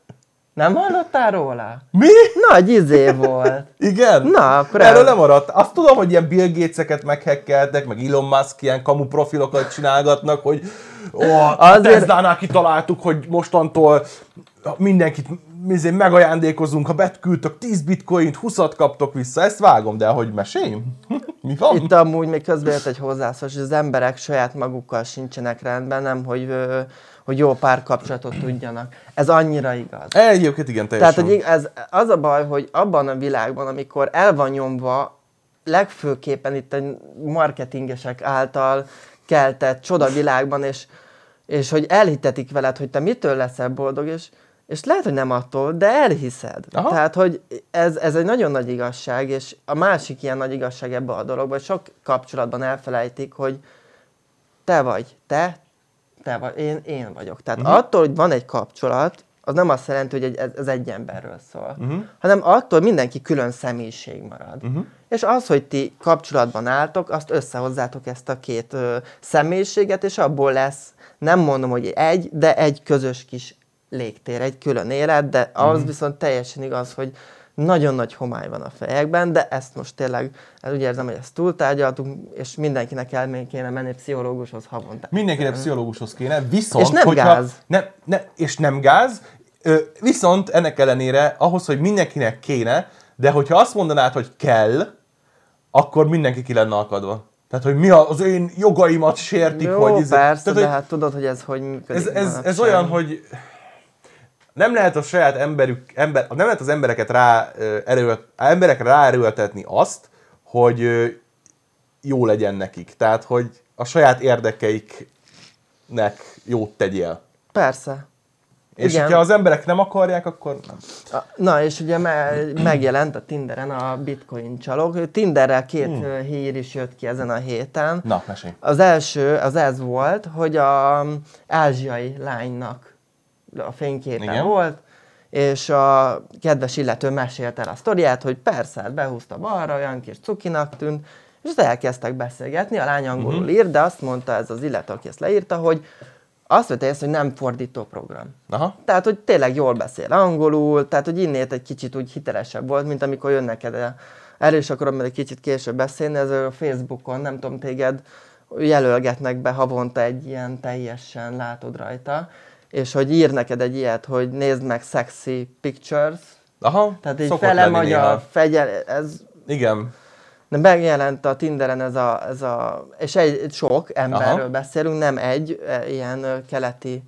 nem hallottál róla? Mi? Nagy izé volt. Igen? Na, akkor Erről nem maradt. Azt tudom, hogy ilyen Bill Gateseket meghekkeltek, meg Elon Musk ilyen kamu profilokat csinálgatnak, hogy ó, Azért- Tesla-nál kitaláltuk, hogy mostantól mindenkit izé, megajándékozunk, ha betküldtök 10 bitcoint, 20-at kaptok vissza. Ezt vágom, de hogy meséljünk? Mi van? Itt amúgy még közben jött egy hozzászólás, hogy az emberek saját magukkal sincsenek rendben, nem hogy, hogy jó párkapcsolatot tudjanak. Ez annyira igaz. Egyébként igen, Tehát, teljesen. hogy ig- ez, az a baj, hogy abban a világban, amikor el van nyomva, legfőképpen itt a marketingesek által keltett csodavilágban, és, és hogy elhitetik veled, hogy te mitől leszel boldog, és, és lehet, hogy nem attól, de elhiszed. Aha. Tehát, hogy ez, ez egy nagyon nagy igazság, és a másik ilyen nagy igazság ebbe a dologban, hogy sok kapcsolatban elfelejtik, hogy te vagy, te, te vagy, én, én vagyok. Tehát uh-huh. attól, hogy van egy kapcsolat, az nem azt jelenti, hogy egy, ez, ez egy emberről szól, uh-huh. hanem attól mindenki külön személyiség marad. Uh-huh. És az, hogy ti kapcsolatban álltok, azt összehozzátok ezt a két ö, személyiséget, és abból lesz, nem mondom, hogy egy, de egy közös kis légtér, egy külön élet, de az uh-huh. viszont teljesen igaz, hogy nagyon nagy homály van a fejekben, de ezt most tényleg úgy érzem, hogy ezt túltárgyaltunk, és mindenkinek el kéne menni pszichológushoz havonta. Mindenkinek pszichológushoz kéne, viszont... És nem hogyha, gáz. Ne, ne, és nem gáz, viszont ennek ellenére ahhoz, hogy mindenkinek kéne, de hogyha azt mondanád, hogy kell, akkor mindenki ki lenne akadva. Tehát, hogy mi az én jogaimat sértik, Jó, hogy... izé- persze, tehát, de hogy hát tudod, hogy ez hogy működik ez, ez, ez olyan, hogy nem lehet a saját emberük, ember, nem lehet az embereket rá, erőlt, emberekre ráerőltetni azt, hogy jó legyen nekik. Tehát, hogy a saját érdekeiknek jót tegyél. Persze. És Igen. hogyha az emberek nem akarják, akkor nem. Na, és ugye me- megjelent a Tinderen a bitcoin csalók. Tinderrel két hmm. hír is jött ki ezen a héten. Na, mesélj. Az első, az ez volt, hogy a ázsiai lánynak a fényképe Igen. Volt, és a kedves illető mesélte el a sztoriát, hogy persze, hát behúzta balra, olyan kis cukinak tűnt, és elkezdtek beszélgetni, a lány angolul uh-huh. írt, de azt mondta ez az illető, aki ezt leírta, hogy azt vette észre, hogy nem fordító program. Aha. Tehát, hogy tényleg jól beszél angolul, tehát, hogy innét egy kicsit úgy hitelesebb volt, mint amikor jön neked el. Erről is akarom egy kicsit később beszélni, ez a Facebookon, nem tudom, téged jelölgetnek be havonta egy ilyen teljesen, látod rajta, és hogy ír neked egy ilyet, hogy nézd meg sexy pictures, Aha, tehát egy szokott fele lenni magyar, néha. fegyel, ez Igen. de megjelent a Tinderen ez a, ez a és egy, sok emberről Aha. beszélünk, nem egy e, ilyen keleti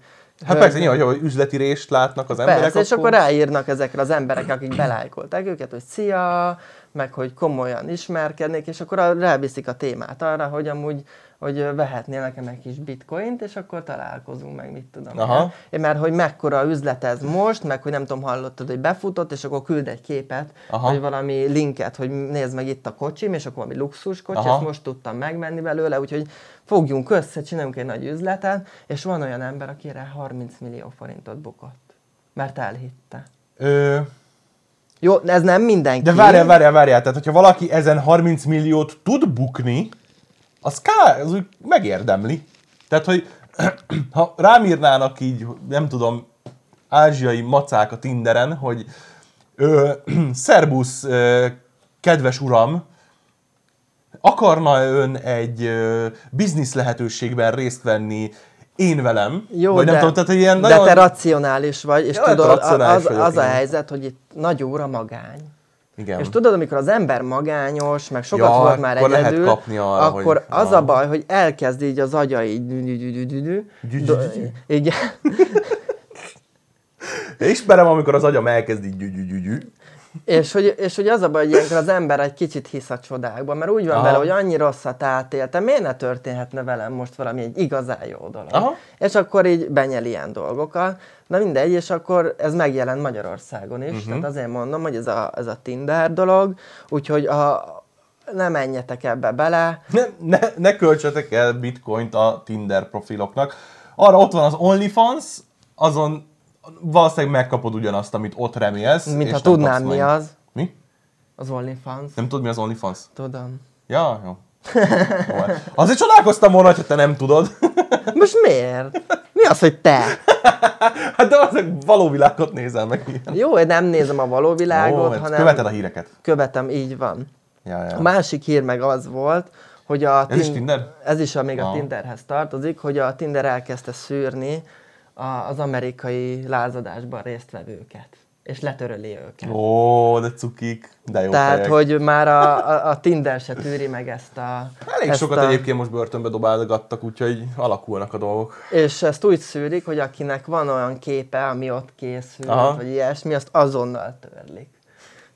Hát persze, nyilván, hogy üzleti rést látnak az emberek, Persze, és akkor ráírnak ezekre az emberek, akik belájkolták őket, hogy szia, meg hogy komolyan ismerkednék, és akkor ráviszik a témát arra, hogy amúgy hogy vehetnél nekem egy kis bitcoint, és akkor találkozunk meg, mit tudom. Aha. Én, mert hogy mekkora üzlet ez most, meg hogy nem tudom, hallottad, hogy befutott, és akkor küld egy képet, Aha. vagy valami linket, hogy nézd meg itt a kocsim, és akkor valami luxus kocsi, Aha. ezt most tudtam megvenni belőle, úgyhogy fogjunk össze, csináljunk egy nagy üzletet, és van olyan ember, akire 30 millió forintot bukott. Mert elhitte. Ö, Jó, ez nem mindenki. De várjál, várjál, várjál. Tehát, hogyha valaki ezen 30 milliót tud bukni, az, ká, az úgy megérdemli. Tehát, hogy ha rám írnának így, nem tudom, ázsiai macák a Tinderen, hogy ö, szerbusz, ö, kedves uram, akarna ön egy ö, biznisz lehetőségben részt venni én velem? Jó, vagy de, nem tudom, tehát ilyen de nagyon... te racionális vagy, és hát tudod, racionális az, az a helyzet, hogy itt nagy óra magány. Igen. És tudod, amikor az ember magányos, meg sokat Ja, volt már akkor egyedül, kapni arra, akkor hogy- az ja. a baj, hogy elkezd így az agya így igen, Ismerem, amikor az agyam elkezd így gyü és hogy, és hogy az a baj, hogy ilyenkor az ember egy kicsit hisz a csodákban, mert úgy van Aha. vele, hogy annyi rosszat átéltem, miért ne történhetne velem most valami egy igazán jó dolog. Aha. És akkor így benyel ilyen dolgokat. Na mindegy, és akkor ez megjelent Magyarországon is, uh-huh. tehát azért mondom, hogy ez a, ez a Tinder dolog, úgyhogy a, ne menjetek ebbe bele, Ne, ne, ne költsetek el bitcoint a Tinder profiloknak. Arra ott van az OnlyFans, azon valószínűleg megkapod ugyanazt, amit ott remélsz. mint ha tudnám mi az, Mi? az OnlyFans. Nem tudod, mi az OnlyFans? Tudom. Ja, jó. Jó. Azért csodálkoztam volna, ha te nem tudod. Most miért? Mi az, hogy te? hát de azért való világot nézel meg ilyen. Jó, én nem nézem a való világot, Ó, hát hanem Követed a híreket. követem, így van. Ja, ja. A másik hír meg az volt, hogy a Ez is Tinder? Ez is a, még a. Tinderhez tartozik, hogy a Tinder elkezdte szűrni a, az amerikai lázadásban résztvevőket, és letöröli őket. Ó, de cukik, de jó Tehát, fejek. hogy már a, a, a Tinder se tűri meg ezt a... Elég ezt sokat a, egyébként most börtönbe dobálgattak, úgyhogy alakulnak a dolgok. És ezt úgy szűrik, hogy akinek van olyan képe, ami ott készül, Aha. vagy ilyesmi, azt azonnal törlik.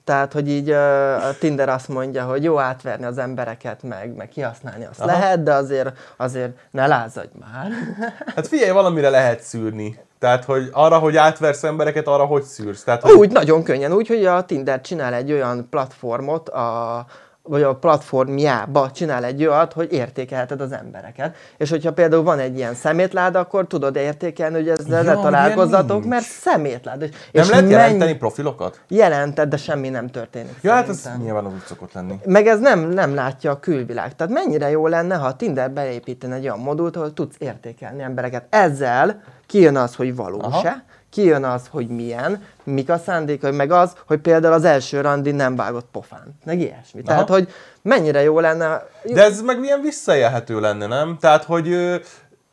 Tehát, hogy így a Tinder azt mondja, hogy jó átverni az embereket, meg, meg kihasználni azt Aha. lehet, de azért, azért ne lázadj már. Hát figyelj, valamire lehet szűrni. Tehát, hogy arra, hogy átversz embereket, arra hogy szűrsz? Tehát, hogy... Úgy, nagyon könnyen, úgy, hogy a Tinder csinál egy olyan platformot, a, vagy a platformjába csinál egy olyat, hogy értékelheted az embereket. És hogyha például van egy ilyen szemétláda, akkor tudod értékelni, hogy ezzel Ja, ne találkozzatok, mert szemétláda. És Nem lehet mennyi- jelenteni profilokat? Jelented, de semmi nem történik. Ja, hát ez szerintem. nyilván az úgy szokott lenni. Meg ez nem, nem látja a külvilág. Tehát mennyire jó lenne, ha a Tinder beépítene egy olyan modult, ahol tudsz értékelni embereket. Ezzel kijön az, hogy valós-e, kijön az, hogy milyen, mik a szándékai, meg az, hogy például az első randi nem vágott pofán. Meg ilyesmi. Aha. Tehát, hogy mennyire jó lenne... De ez meg milyen visszaélhető lenne, nem? Tehát, hogy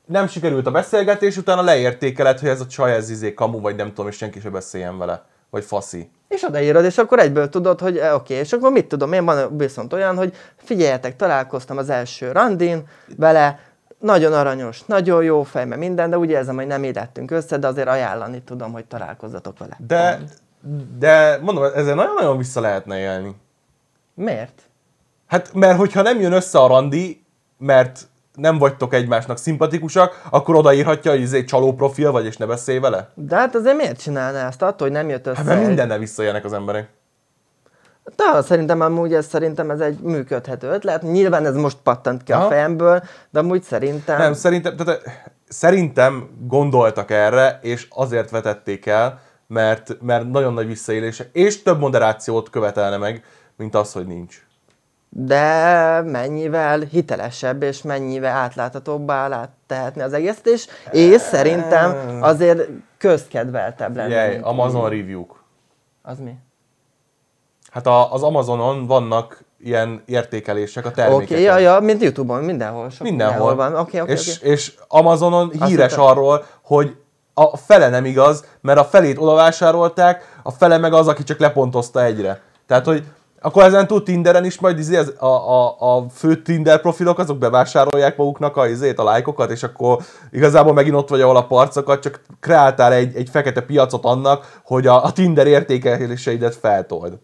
nem sikerült a beszélgetés, utána leértékeled, hogy ez a csaj, ez izé kamu, vagy nem tudom, és senki se beszéljen vele. Vagy faszi. És odaírod, és akkor egyből tudod, hogy oké, és akkor mit tudom, én van viszont olyan, hogy figyeljetek, találkoztam az első randin vele, nagyon aranyos, nagyon jó fej, mert minden, de úgy érzem, hogy nem érettünk össze, de azért ajánlani tudom, hogy találkozzatok vele. De, de mondom, ezzel nagyon-nagyon vissza lehetne élni. Miért? Hát, mert hogyha nem jön össze a randi, mert nem vagytok egymásnak szimpatikusak, akkor odaírhatja, hogy ez egy csaló profil vagy, és ne beszélj vele. De hát azért miért csinálná ezt? Attól, hogy nem jött össze. Hát mert mindennel visszaélnek az emberek. De szerintem amúgy ez szerintem ez egy működhető ötlet. Nyilván ez most pattant ki Aha. a fejemből, de amúgy szerintem... Nem, szerintem, tehát, szerintem gondoltak erre, és azért vetették el, mert, mert nagyon nagy visszaélése, és több moderációt követelne meg, mint az, hogy nincs. de mennyivel hitelesebb és mennyivel átláthatóbbá lehet tehetni az egészet, és, és szerintem azért közkedveltebb lenne. Mint Amazon így. review-k. Az mi? Hát a, az Amazonon vannak ilyen értékelések a Oké, termékeken. okay, ja, ja, mint Youtube-on, mindenhol. Sok, Mindenhol. van. Oké, oké, és, oké. és Amazonon híres hittem. arról, hogy a fele nem igaz, mert a felét oda vásárolták, a fele meg az, aki csak lepontozta egyre. Tehát, hogy akkor ezen túl Tinderen is majd izé, a, a, a fő Tinder profilok azok bevásárolják maguknak a, izét, a lájkokat, és akkor igazából megint ott vagy, ahol a parcokat, csak kreáltál egy, egy fekete piacot annak, hogy a, a Tinder értékeléseidet feltold.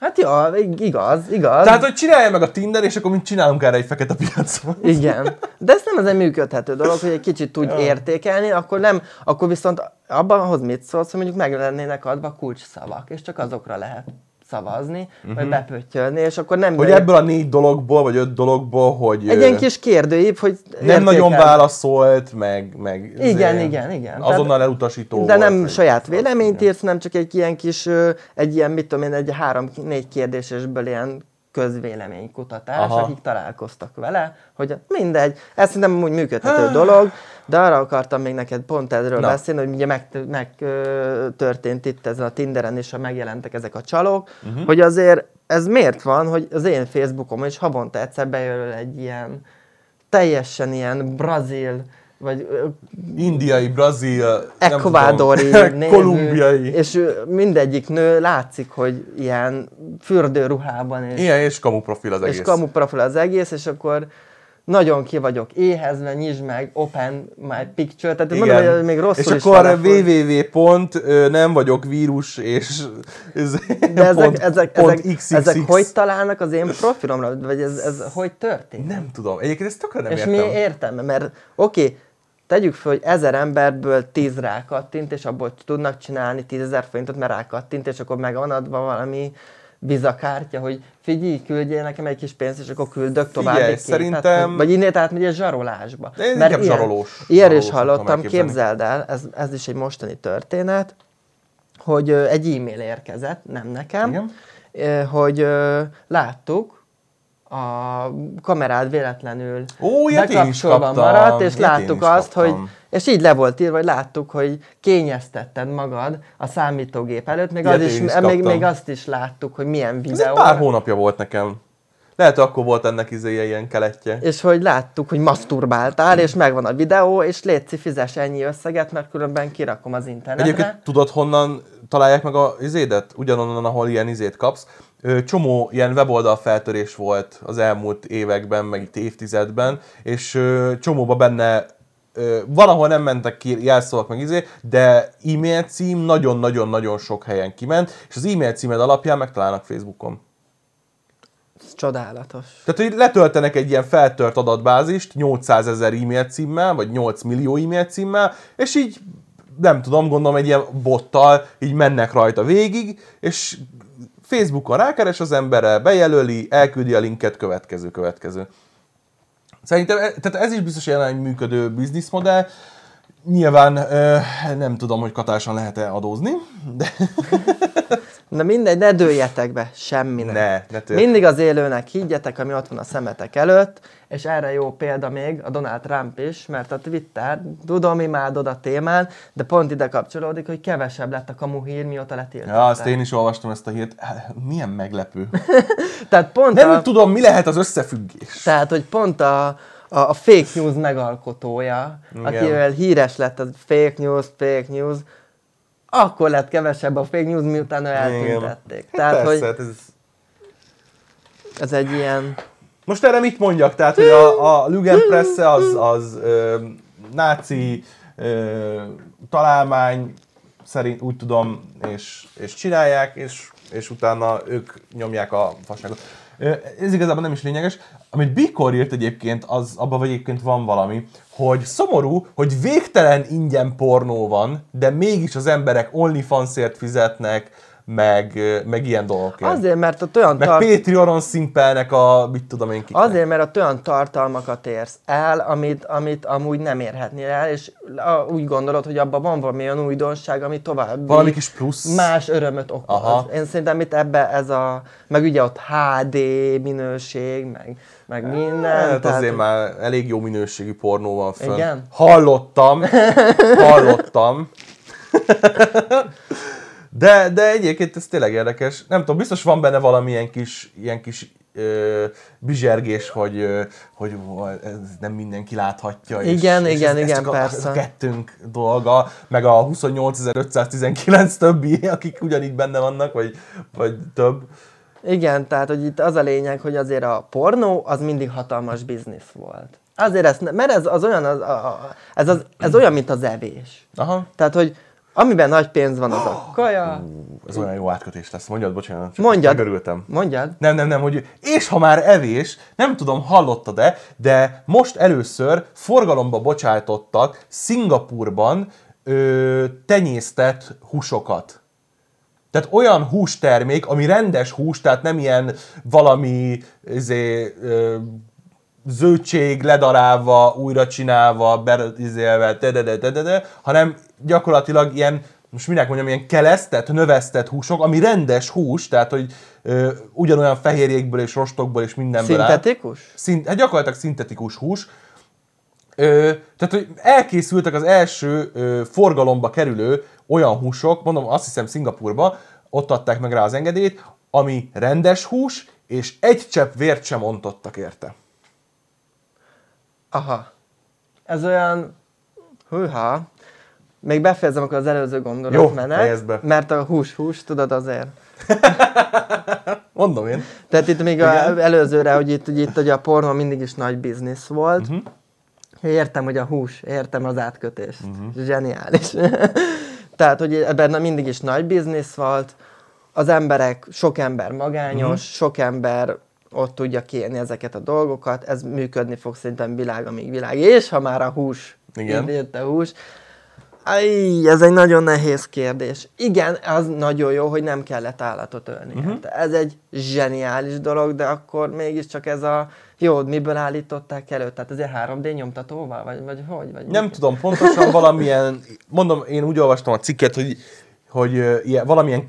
Hát ja, igaz, igaz. Tehát, hogy csinálja meg a Tinder, és akkor mint csinálunk erre egy fekete piacot. Igen. De ez nem az egy működhető dolog, hogy egy kicsit tudj értékelni, akkor nem, akkor viszont abban ahhoz mit szólsz, hogy mondjuk meg lennének adva kulcsszavak, és csak azokra lehet szavazni, vagy bepöttyölni, és akkor nem... Mhm. Hogy ebből a négy dologból, vagy öt dologból, hogy Egy ilyen kis kérdőív, hogy nem nagyon értékel- válaszolt, meg, meg Igen, izé, igen, igen. Azonnal elutasító De volt, nem vagy- saját véleményt írsz, nem csak egy ilyen kis, egy ilyen, mit tudom én, egy három-négy kérdésesből ilyen közvéleménykutatás, Aha. akik találkoztak vele, hogy mindegy, ez szerintem úgy működhető dolog, de arra akartam még neked pont erről Na. beszélni, hogy ugye meg, meg itt ezen a Tinderen is, ha megjelentek ezek a csalók, uh-huh. hogy azért ez miért van, hogy az én Facebookom is havonta egyszer bejelöl egy ilyen teljesen ilyen brazil, vagy Indiai, brazil, ekvádori kolumbiai. és mindegyik nő látszik, hogy ilyen fürdőruhában, és, Ilyen és kamu profil az és egész. kamuprofil az egész, és akkor nagyon ki vagyok éhezve, nyisd meg, open my picture, tehát Igen. mondom, hogy még rosszul és is akkor telefon. www. pont, ö, nem vagyok vírus, és ez De ezek, pont, ezek, pont ezek, XXX. ezek hogy találnak az én profilomra, vagy ez, ez hogy történt? Nem tudom. Egyébként ezt tökre nem és értem. mi értelme? Mert oké, okay, tegyük föl, hogy ezer emberből tíz rákattint, és abból tudnak csinálni tízezer forintot, mert rákattint, és akkor meg van adva valami vizakártya, hogy figyelj, küldjél nekem egy kis pénzt, és akkor küldök tovább. Figyelj, képet, szerintem- Vagy innét átmegy a zsarolásba. De inkább zsarolós. Ilyen Zsarolós is szoktam hallottam, képzeld el, ez, ez is egy mostani történet, hogy egy e-mail érkezett, nem nekem, Igen. hogy láttuk, a kamerád véletlenül Ó, ilyet bekapcsolva maradt, és ilyet láttuk azt, kaptam. hogy és így le volt írva, hogy láttuk, hogy kényeztetted magad a számítógép előtt, még, az is, is még, kaptam. még azt is láttuk, hogy milyen Ez videó. pár hónapja volt nekem. Lehet, hogy akkor volt ennek izéje ilyen keletje. És hogy láttuk, hogy maszturbáltál, és megvan a videó, és létszi, fizes ennyi összeget, mert különben kirakom az internetre. Egyébként tudod, honnan találják meg a izédet? Ugyanonnan, ahol ilyen izét kapsz. Csomó ilyen weboldal feltörés volt az elmúlt években, meg itt évtizedben, és csomóba benne ö, van, ahol nem mentek ki jelszavak meg izé, de e-mail cím nagyon-nagyon-nagyon sok helyen kiment, és az e-mail címed alapján megtalálnak Facebookon. Ez csodálatos. Tehát, hogy letöltenek egy ilyen feltört adatbázist 800 ezer e-mail címmel, vagy 8 millió e-mail címmel, és így nem tudom, gondolom egy ilyen bottal így mennek rajta végig, és Facebookon rákeres az emberre, bejelöli, elküldi a linket, következő, következő. Szerintem e- tehát ez is biztos ilyen egy működő bizniszmodell. Nyilván ö, nem tudom, hogy katásan lehet-e adózni, de Na mindegy, ne dőljetek be, semminek. ne, ne. Mindig az élőnek higgyetek, ami ott van a szemetek előtt, és erre jó példa még a Donald Trump is, mert a Twitter, tudom, imádod a témán, de pont ide kapcsolódik, hogy kevesebb lett a kamuhír, mióta letiltották. Ja, azt én is olvastam ezt a hírt. Hát, Milyen meglepő. Tehát pont Nem a, tudom, mi lehet az összefüggés. tehát, hogy pont a, a, a fake news megalkotója, Igen. akivel híres lett az fake news, fake news, akkor lett kevesebb a fake news, miután ő eltüntették. Tehát, Persze, hogy hát ez... ez egy ilyen... Most erre mit mondjak? Tehát, hogy a, a Lügenpresse az, az ö, náci ö, találmány szerint úgy tudom, és, és csinálják, és, és utána ők nyomják a fasságot. Ez igazából nem is lényeges. Amit Bikor írt egyébként, az abban egyébként van valami, hogy szomorú, hogy végtelen ingyen pornó van, de mégis az emberek OnlyFansért fizetnek, meg, meg ilyen dolgokért. Azért, mert ott olyan Meg tart... Patreonon szimpelnek a, mit tudom én kiknek. Azért, mert ott olyan tartalmakat érsz el, amit, amit amúgy nem érhetnél el, és a, úgy gondolod, hogy abban van valami olyan újdonság, ami tovább Valami kis plusz. más örömöt okoz. Aha. Én szerintem itt ebbe ez a, meg ugye ott HD minőség, meg, meg minden. Hát tehát- azért már elég jó minőségű pornó van fönn. Igen? Hallottam, hallottam. De, de egyébként ez tényleg érdekes. Nem tudom, biztos van benne valamilyen kis, ilyen kis ö, bizsergés, hogy, ö, hogy ó, ez nem mindenki láthatja. És, Igen, és igen, ez, ez igen, csak a, ez persze. a kettőnk dolga, meg a 28.519 többi, akik ugyanígy benne vannak, vagy, vagy több. Igen, tehát hogy itt az a lényeg, hogy azért a pornó az mindig hatalmas biznisz volt. Azért ez, mert ez az olyan, az, a, a, ez, az, ez olyan, mint az evés. Aha. Tehát, hogy amiben nagy pénz van, az a kaja. Ez olyan jó átkötés lesz. Mondjad, bocsánat, csak Mondjad. megörültem. Mondjad. Nem, nem, nem, hogy és ha már evés, nem tudom, hallottad-e, de most először forgalomba bocsájtottak Szingapurban ö, tenyésztett húsokat. Tehát olyan hústermék, ami rendes hús, tehát nem ilyen valami izé, ö, zöldség ledarálva, újra csinálva, berizélve, tedede, hanem gyakorlatilag ilyen, most minek mondjam, ilyen kelesztett, növesztett húsok, ami rendes hús, tehát hogy ö, ugyanolyan fehérjékből és rostokból és mindenből áll. Szintetikus? Szint, hát gyakorlatilag szintetikus hús. Ö, tehát, hogy elkészültek az első ö, forgalomba kerülő olyan húsok, mondom, azt hiszem Szingapurba, ott adták meg rá az engedélyt, ami rendes hús, és egy csepp vért sem ontottak érte. Aha. Ez olyan... Hűha. Még befejezem akkor az előző Jó, gondolatmenet. fejezd be. Mert a hús-hús, tudod azért. Mondom én. Tehát itt még a, előzőre, hogy itt, hogy itt hogy a pornó mindig is nagy biznisz volt. Mhm. Uh-huh. Értem, hogy a hús, értem az átkötést. Uh-huh. Zseniális. Tehát, hogy ebben mindig is nagy biznisz volt. Az emberek, sok ember magányos, uh-huh. sok ember ott tudja kérni ezeket a dolgokat. Ez működni fog szerintem világ, amíg világ. És ha már a hús, Igen. a hús, Aj, ez egy nagyon nehéz kérdés. Igen, az nagyon jó, hogy nem kellett állatot ölni. Uh-huh. Ez egy zseniális dolog, de akkor mégiscsak ez a... Jó, miből állították elő? Tehát ez egy 3D nyomtatóval? Vagy, vagy hogy? Vagy Nem tudom pontosan valamilyen, mondom, én úgy olvastam a cikket, hogy, hogy ilyen, valamilyen,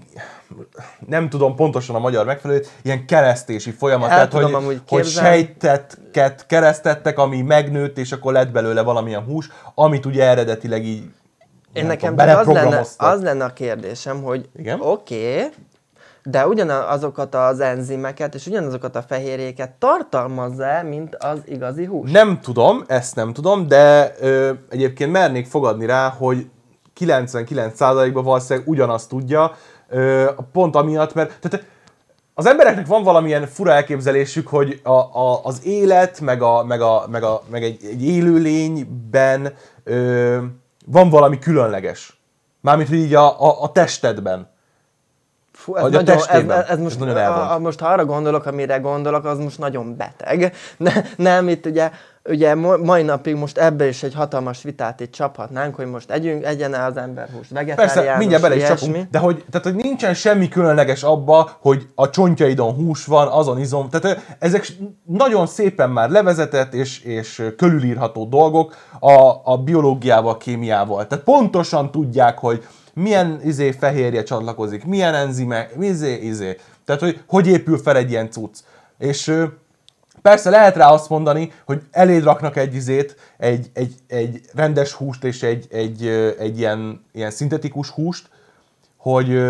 nem tudom pontosan a magyar megfelelőt, ilyen keresztési folyamat, El tehát tudom hogy, amúgy hogy képzelni. sejtetket keresztettek, ami megnőtt, és akkor lett belőle valamilyen hús, amit ugye eredetileg így Én nekem tudom, az lenne, az lenne a kérdésem, hogy oké, okay, de ugyanazokat az enzimeket és ugyanazokat a fehérjéket tartalmazza mint az igazi hús? Nem tudom, ezt nem tudom, de ö, egyébként mernék fogadni rá, hogy 99%-ban valószínűleg ugyanazt tudja, pont amiatt, mert tehát az embereknek van valamilyen fura elképzelésük, hogy a, a, az élet, meg, a, meg, a, meg, a, meg egy, egy élőlényben ö, van valami különleges. Mármint, hogy így a, a, a testedben. Fú, ez, nagyon, ez, testében. ez, most, Ez nagyon a, a, most ha arra gondolok, amire gondolok, az most nagyon beteg. Ne, nem, itt ugye, ugye mai napig most ebbe is egy hatalmas vitát itt csaphatnánk, hogy most együnk, egyen -e az ember húst, vegetáriánus, Persze, mindjárt bele is ilyesmi. csapunk, de hogy, tehát, hogy nincsen semmi különleges abba, hogy a csontjaidon hús van, azon izom, tehát ö, ezek nagyon szépen már levezetett és, és ö, körülírható dolgok a, a biológiával, kémiával. Tehát pontosan tudják, hogy milyen izé fehérje csatlakozik, milyen enzime, izé, izé. Tehát, hogy hogy épül fel egy ilyen cucc. És ö, Persze lehet rá azt mondani, hogy eléd raknak egy izét, egy, egy, egy rendes húst és egy, egy, egy ilyen, ilyen szintetikus húst, hogy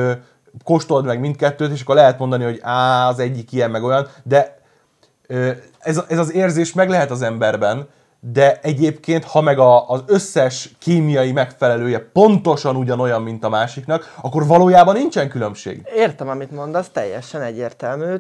kóstold meg mindkettőt, és akkor lehet mondani, hogy á, az egyik ilyen, meg olyan, de ez, ez az érzés meg lehet az emberben, de egyébként, ha meg a, az összes kémiai megfelelője pontosan ugyanolyan, mint a másiknak, akkor valójában nincsen különbség. Értem, amit mondasz, teljesen egyértelmű.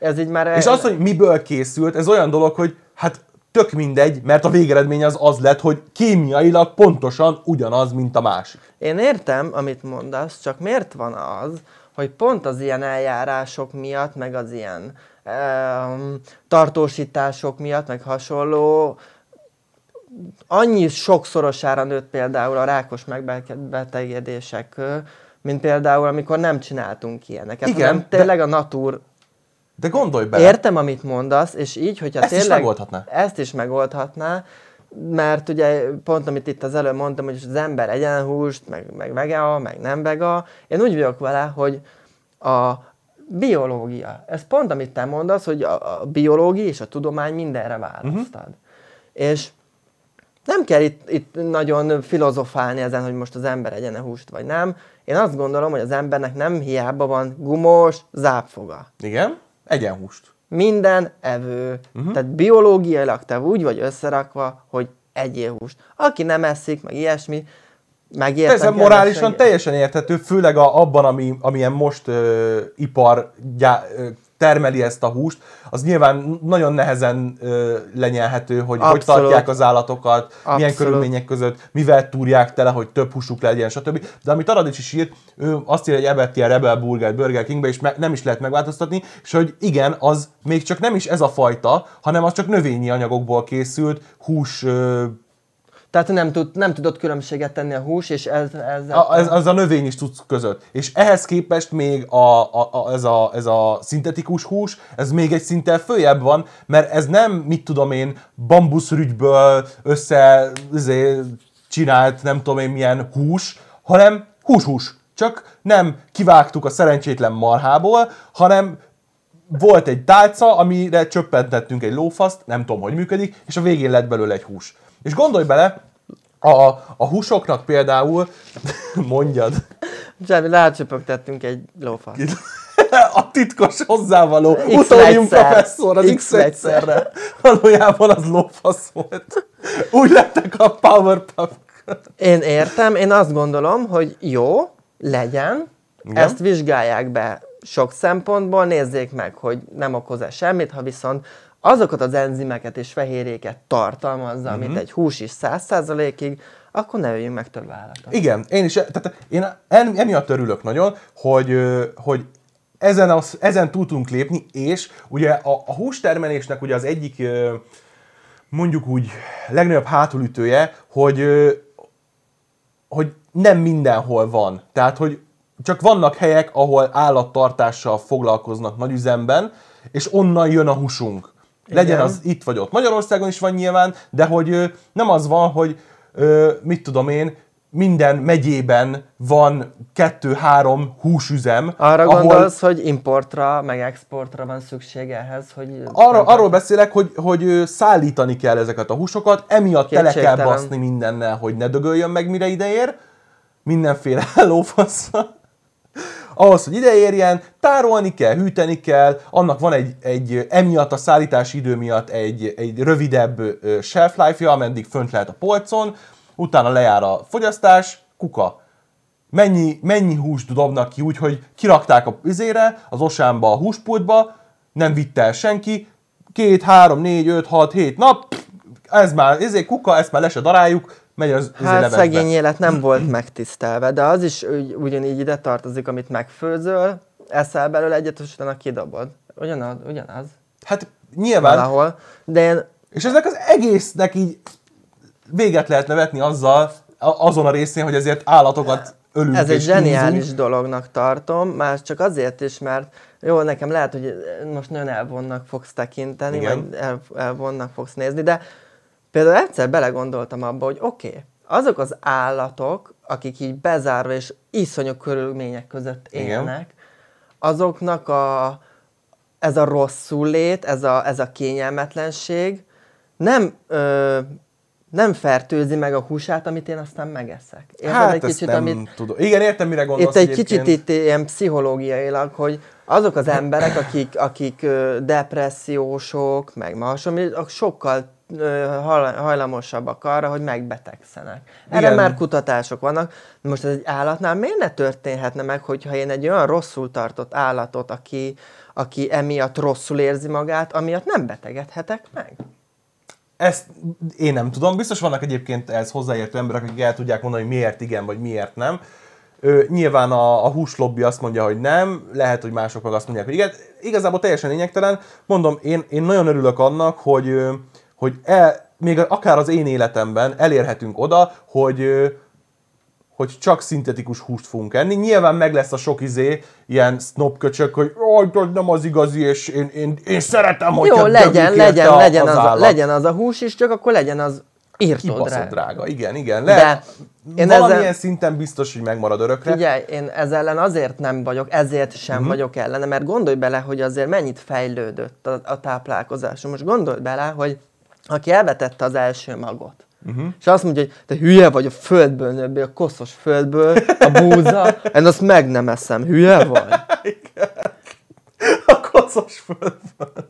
Ez így már... És az, hogy miből készült, ez olyan dolog, hogy hát tök mindegy, mert a végeredmény az az lett, hogy kémiailag pontosan ugyanaz, mint a másik. Én értem, amit mondasz, csak miért van az, hogy pont az ilyen eljárások miatt, meg az ilyen um, tartósítások miatt, meg hasonló, annyi sokszorosára nőtt például a rákos megbetegedések, mint például, amikor nem csináltunk ilyeneket. Igen, hanem de- tényleg a natúr De gondolj bele. Értem, amit mondasz, és így, hogyha Ezt is tényleg... megoldhatná. Ezt is megoldhatná, mert ugye pont, amit itt az előbb mondtam, hogy az ember egyen húst, meg, meg vega, meg nem vega. Én úgy vagyok vele, hogy a biológia, ez pont, amit te mondasz, hogy a, a biológia és a tudomány mindenre választad. Uh-huh. És nem kell itt, itt nagyon filozofálni ezen, hogy most az ember egyen húst vagy nem. Én azt gondolom, hogy az embernek nem hiába van gumós zápfoga Igen, egyenhúst. minden evő. Uh-huh. Tehát biológiailag te úgy vagy összerakva, hogy egyél húst. Aki nem eszik, meg ilyesmi, megértem. Ez morálisan teljesen érthető, főleg a, abban, ami, amilyen most ö, ipar gyá, ö, termeli ezt a húst, az nyilván nagyon nehezen ö, lenyelhető, hogy hogy Abszolút. tartják az állatokat, milyen Abszolút. körülmények között, mivel túrják tele, hogy több húsuk legyen, stb. De amit Aradics is írt, ő azt írja, hogy ebett ilyen Rebel Burger Burger Kingbe, és me- nem is lehet megváltoztatni, és hogy igen, az még csak nem is ez a fajta, hanem az csak növényi anyagokból készült hús ö, Tehát nem, tud, nem tudott különbséget tenni a hús, és ez... ez, A, ez, az a növény is tudsz között. És ehhez képest még a, a, a, ez, a, ez a szintetikus hús, ez még egy szinten följebb van, mert ez nem, mit tudom én, bambuszrügyből össze izé, csinált nem tudom én milyen hús, hanem hús-hús. Csak nem kivágtuk a szerencsétlen marhából, hanem volt egy tálca, amire csöppentettünk egy lófaszt, nem tudom, hogy működik, és a végén lett belőle egy hús. És gondolj bele, a, a húsoknak például, mondjad, Semmi, rácsöpögtettünk egy lófasz. a titkos hozzávaló egyszer. professzor az X egyszerre. Valójában az lófasz volt. Úgy lettek a Powerpuff. Én értem, én azt gondolom, hogy jó, legyen, Igen. ezt vizsgálják be sok szempontból, nézzék meg, hogy nem okoz-e semmit, ha viszont azokat az enzimeket és fehérjéket tartalmazza, Mhm. amit egy hús is 100%-ig, akkor ne öljünk meg több állatot. Igen, én is, tehát én emiatt örülök nagyon, hogy, hogy ezen, az, ezen tudtunk lépni, és ugye a, a hústermelésnek ugye az egyik, mondjuk úgy, legnagyobb hátulütője, hogy, hogy nem mindenhol van. Tehát, hogy csak vannak helyek, ahol állattartással foglalkoznak nagyüzemben, és onnan jön a húsunk. Legyen az itt vagy ott. Magyarországon is van nyilván, de hogy nem az van, hogy mit tudom én, minden megyében van kettő-három húsüzem, Arra ahol gondolsz, hogy importra, meg exportra van szükség ehhez, hogy... arra, arról beszélek, hogy, hogy szállítani kell ezeket a húsokat, emiatt tele kell baszni mindennel, hogy ne dögöljön meg, mire ideér, mindenféle lófasszal. Ahhoz, hogy ideérjen, tárolni kell, hűteni kell, annak van egy, egy emiatt a szállítási idő miatt egy, egy rövidebb shelf life-ja, ameddig fönt lehet a polcon, utána lejár a fogyasztás, kuka. Mennyi, mennyi húst dobnak ki, úgyhogy kirakták a izére, az osánba, a húspultba, nem vitte el senki, két, három, négy, öt, hat, hét nap, ez már, ezért kuka, ezt már le se daráljuk, megy az izé Hát szegény élet nem volt megtisztelve, de az is ugy, ugyanígy ide tartozik, amit megfőzöl, eszel belőle egyet, és utána kidobod. Ugyanaz, ugyanaz. Hát nyilván, Valahol. De én és ezek az egésznek így véget lehetne vetni azzal, azon a részén, hogy ezért állatokat ölünk Ez egy zseniális kínzunk. dolognak tartom, már csak azért is, mert jó, nekem lehet, hogy most nagyon elvonnak fogsz tekinteni, Igen. vagy el, elvonnak fogsz nézni, de például egyszer belegondoltam abba, hogy oké, okay, azok az állatok, akik így bezárva és iszonyú körülmények között Igen. élnek, azoknak a, ez a rosszul lét, ez a, ez a kényelmetlenség nem, ö, nem fertőzi meg a húsát, amit én aztán megeszek. Érted Hát egy kicsit, nem amit, tudom. Igen, értem, mire gondolsz itt egy egyébként. kicsit itt ilyen pszichológiailag, hogy azok az emberek, akik, akik depressziósok, meg hasonló, sokkal hajlamosabbak arra, hogy megbetegszenek. Erre Igen. már kutatások vannak. Most ez egy állatnál miért ne történhetne meg, hogyha én egy olyan rosszul tartott állatot, aki, aki emiatt rosszul érzi magát, amiatt nem betegedhetek meg? Ezt én nem tudom. Biztos vannak egyébként ehhez hozzáértő emberek, akik el tudják mondani, hogy miért igen, vagy miért nem. Ö, nyilván a, a húslobby azt mondja, hogy nem, lehet, hogy mások meg azt mondják, hogy igen. Igazából teljesen lényegtelen. Mondom, én, én nagyon örülök annak, hogy, hogy el, még akár az én életemben elérhetünk oda, hogy, hogy csak szintetikus húst fogunk enni. Nyilván meg lesz a sok izé, ilyen snob köcsök, hogy "Aj, de nem az igazi, és én, én, én szeretem, hogy Jó, legyen, legyen, legyen, az, a, legyen az a hús is, csak akkor legyen az írtó drága. drága. Igen, igen. De Le, én valamilyen ezzel- szinten biztos, hogy megmarad örökre. Figyelj, én ez ellen azért nem vagyok, ezért sem uh-huh. vagyok ellene, mert gondolj bele, hogy azért mennyit fejlődött a, a táplálkozás. Most gondolj bele, hogy aki elvetette az első magot, uh-huh. és azt mondja, hogy te hülye vagy a földből nőbb, a koszos földből, a búza, én azt meg nem eszem, hülye vagy. A kocos földben.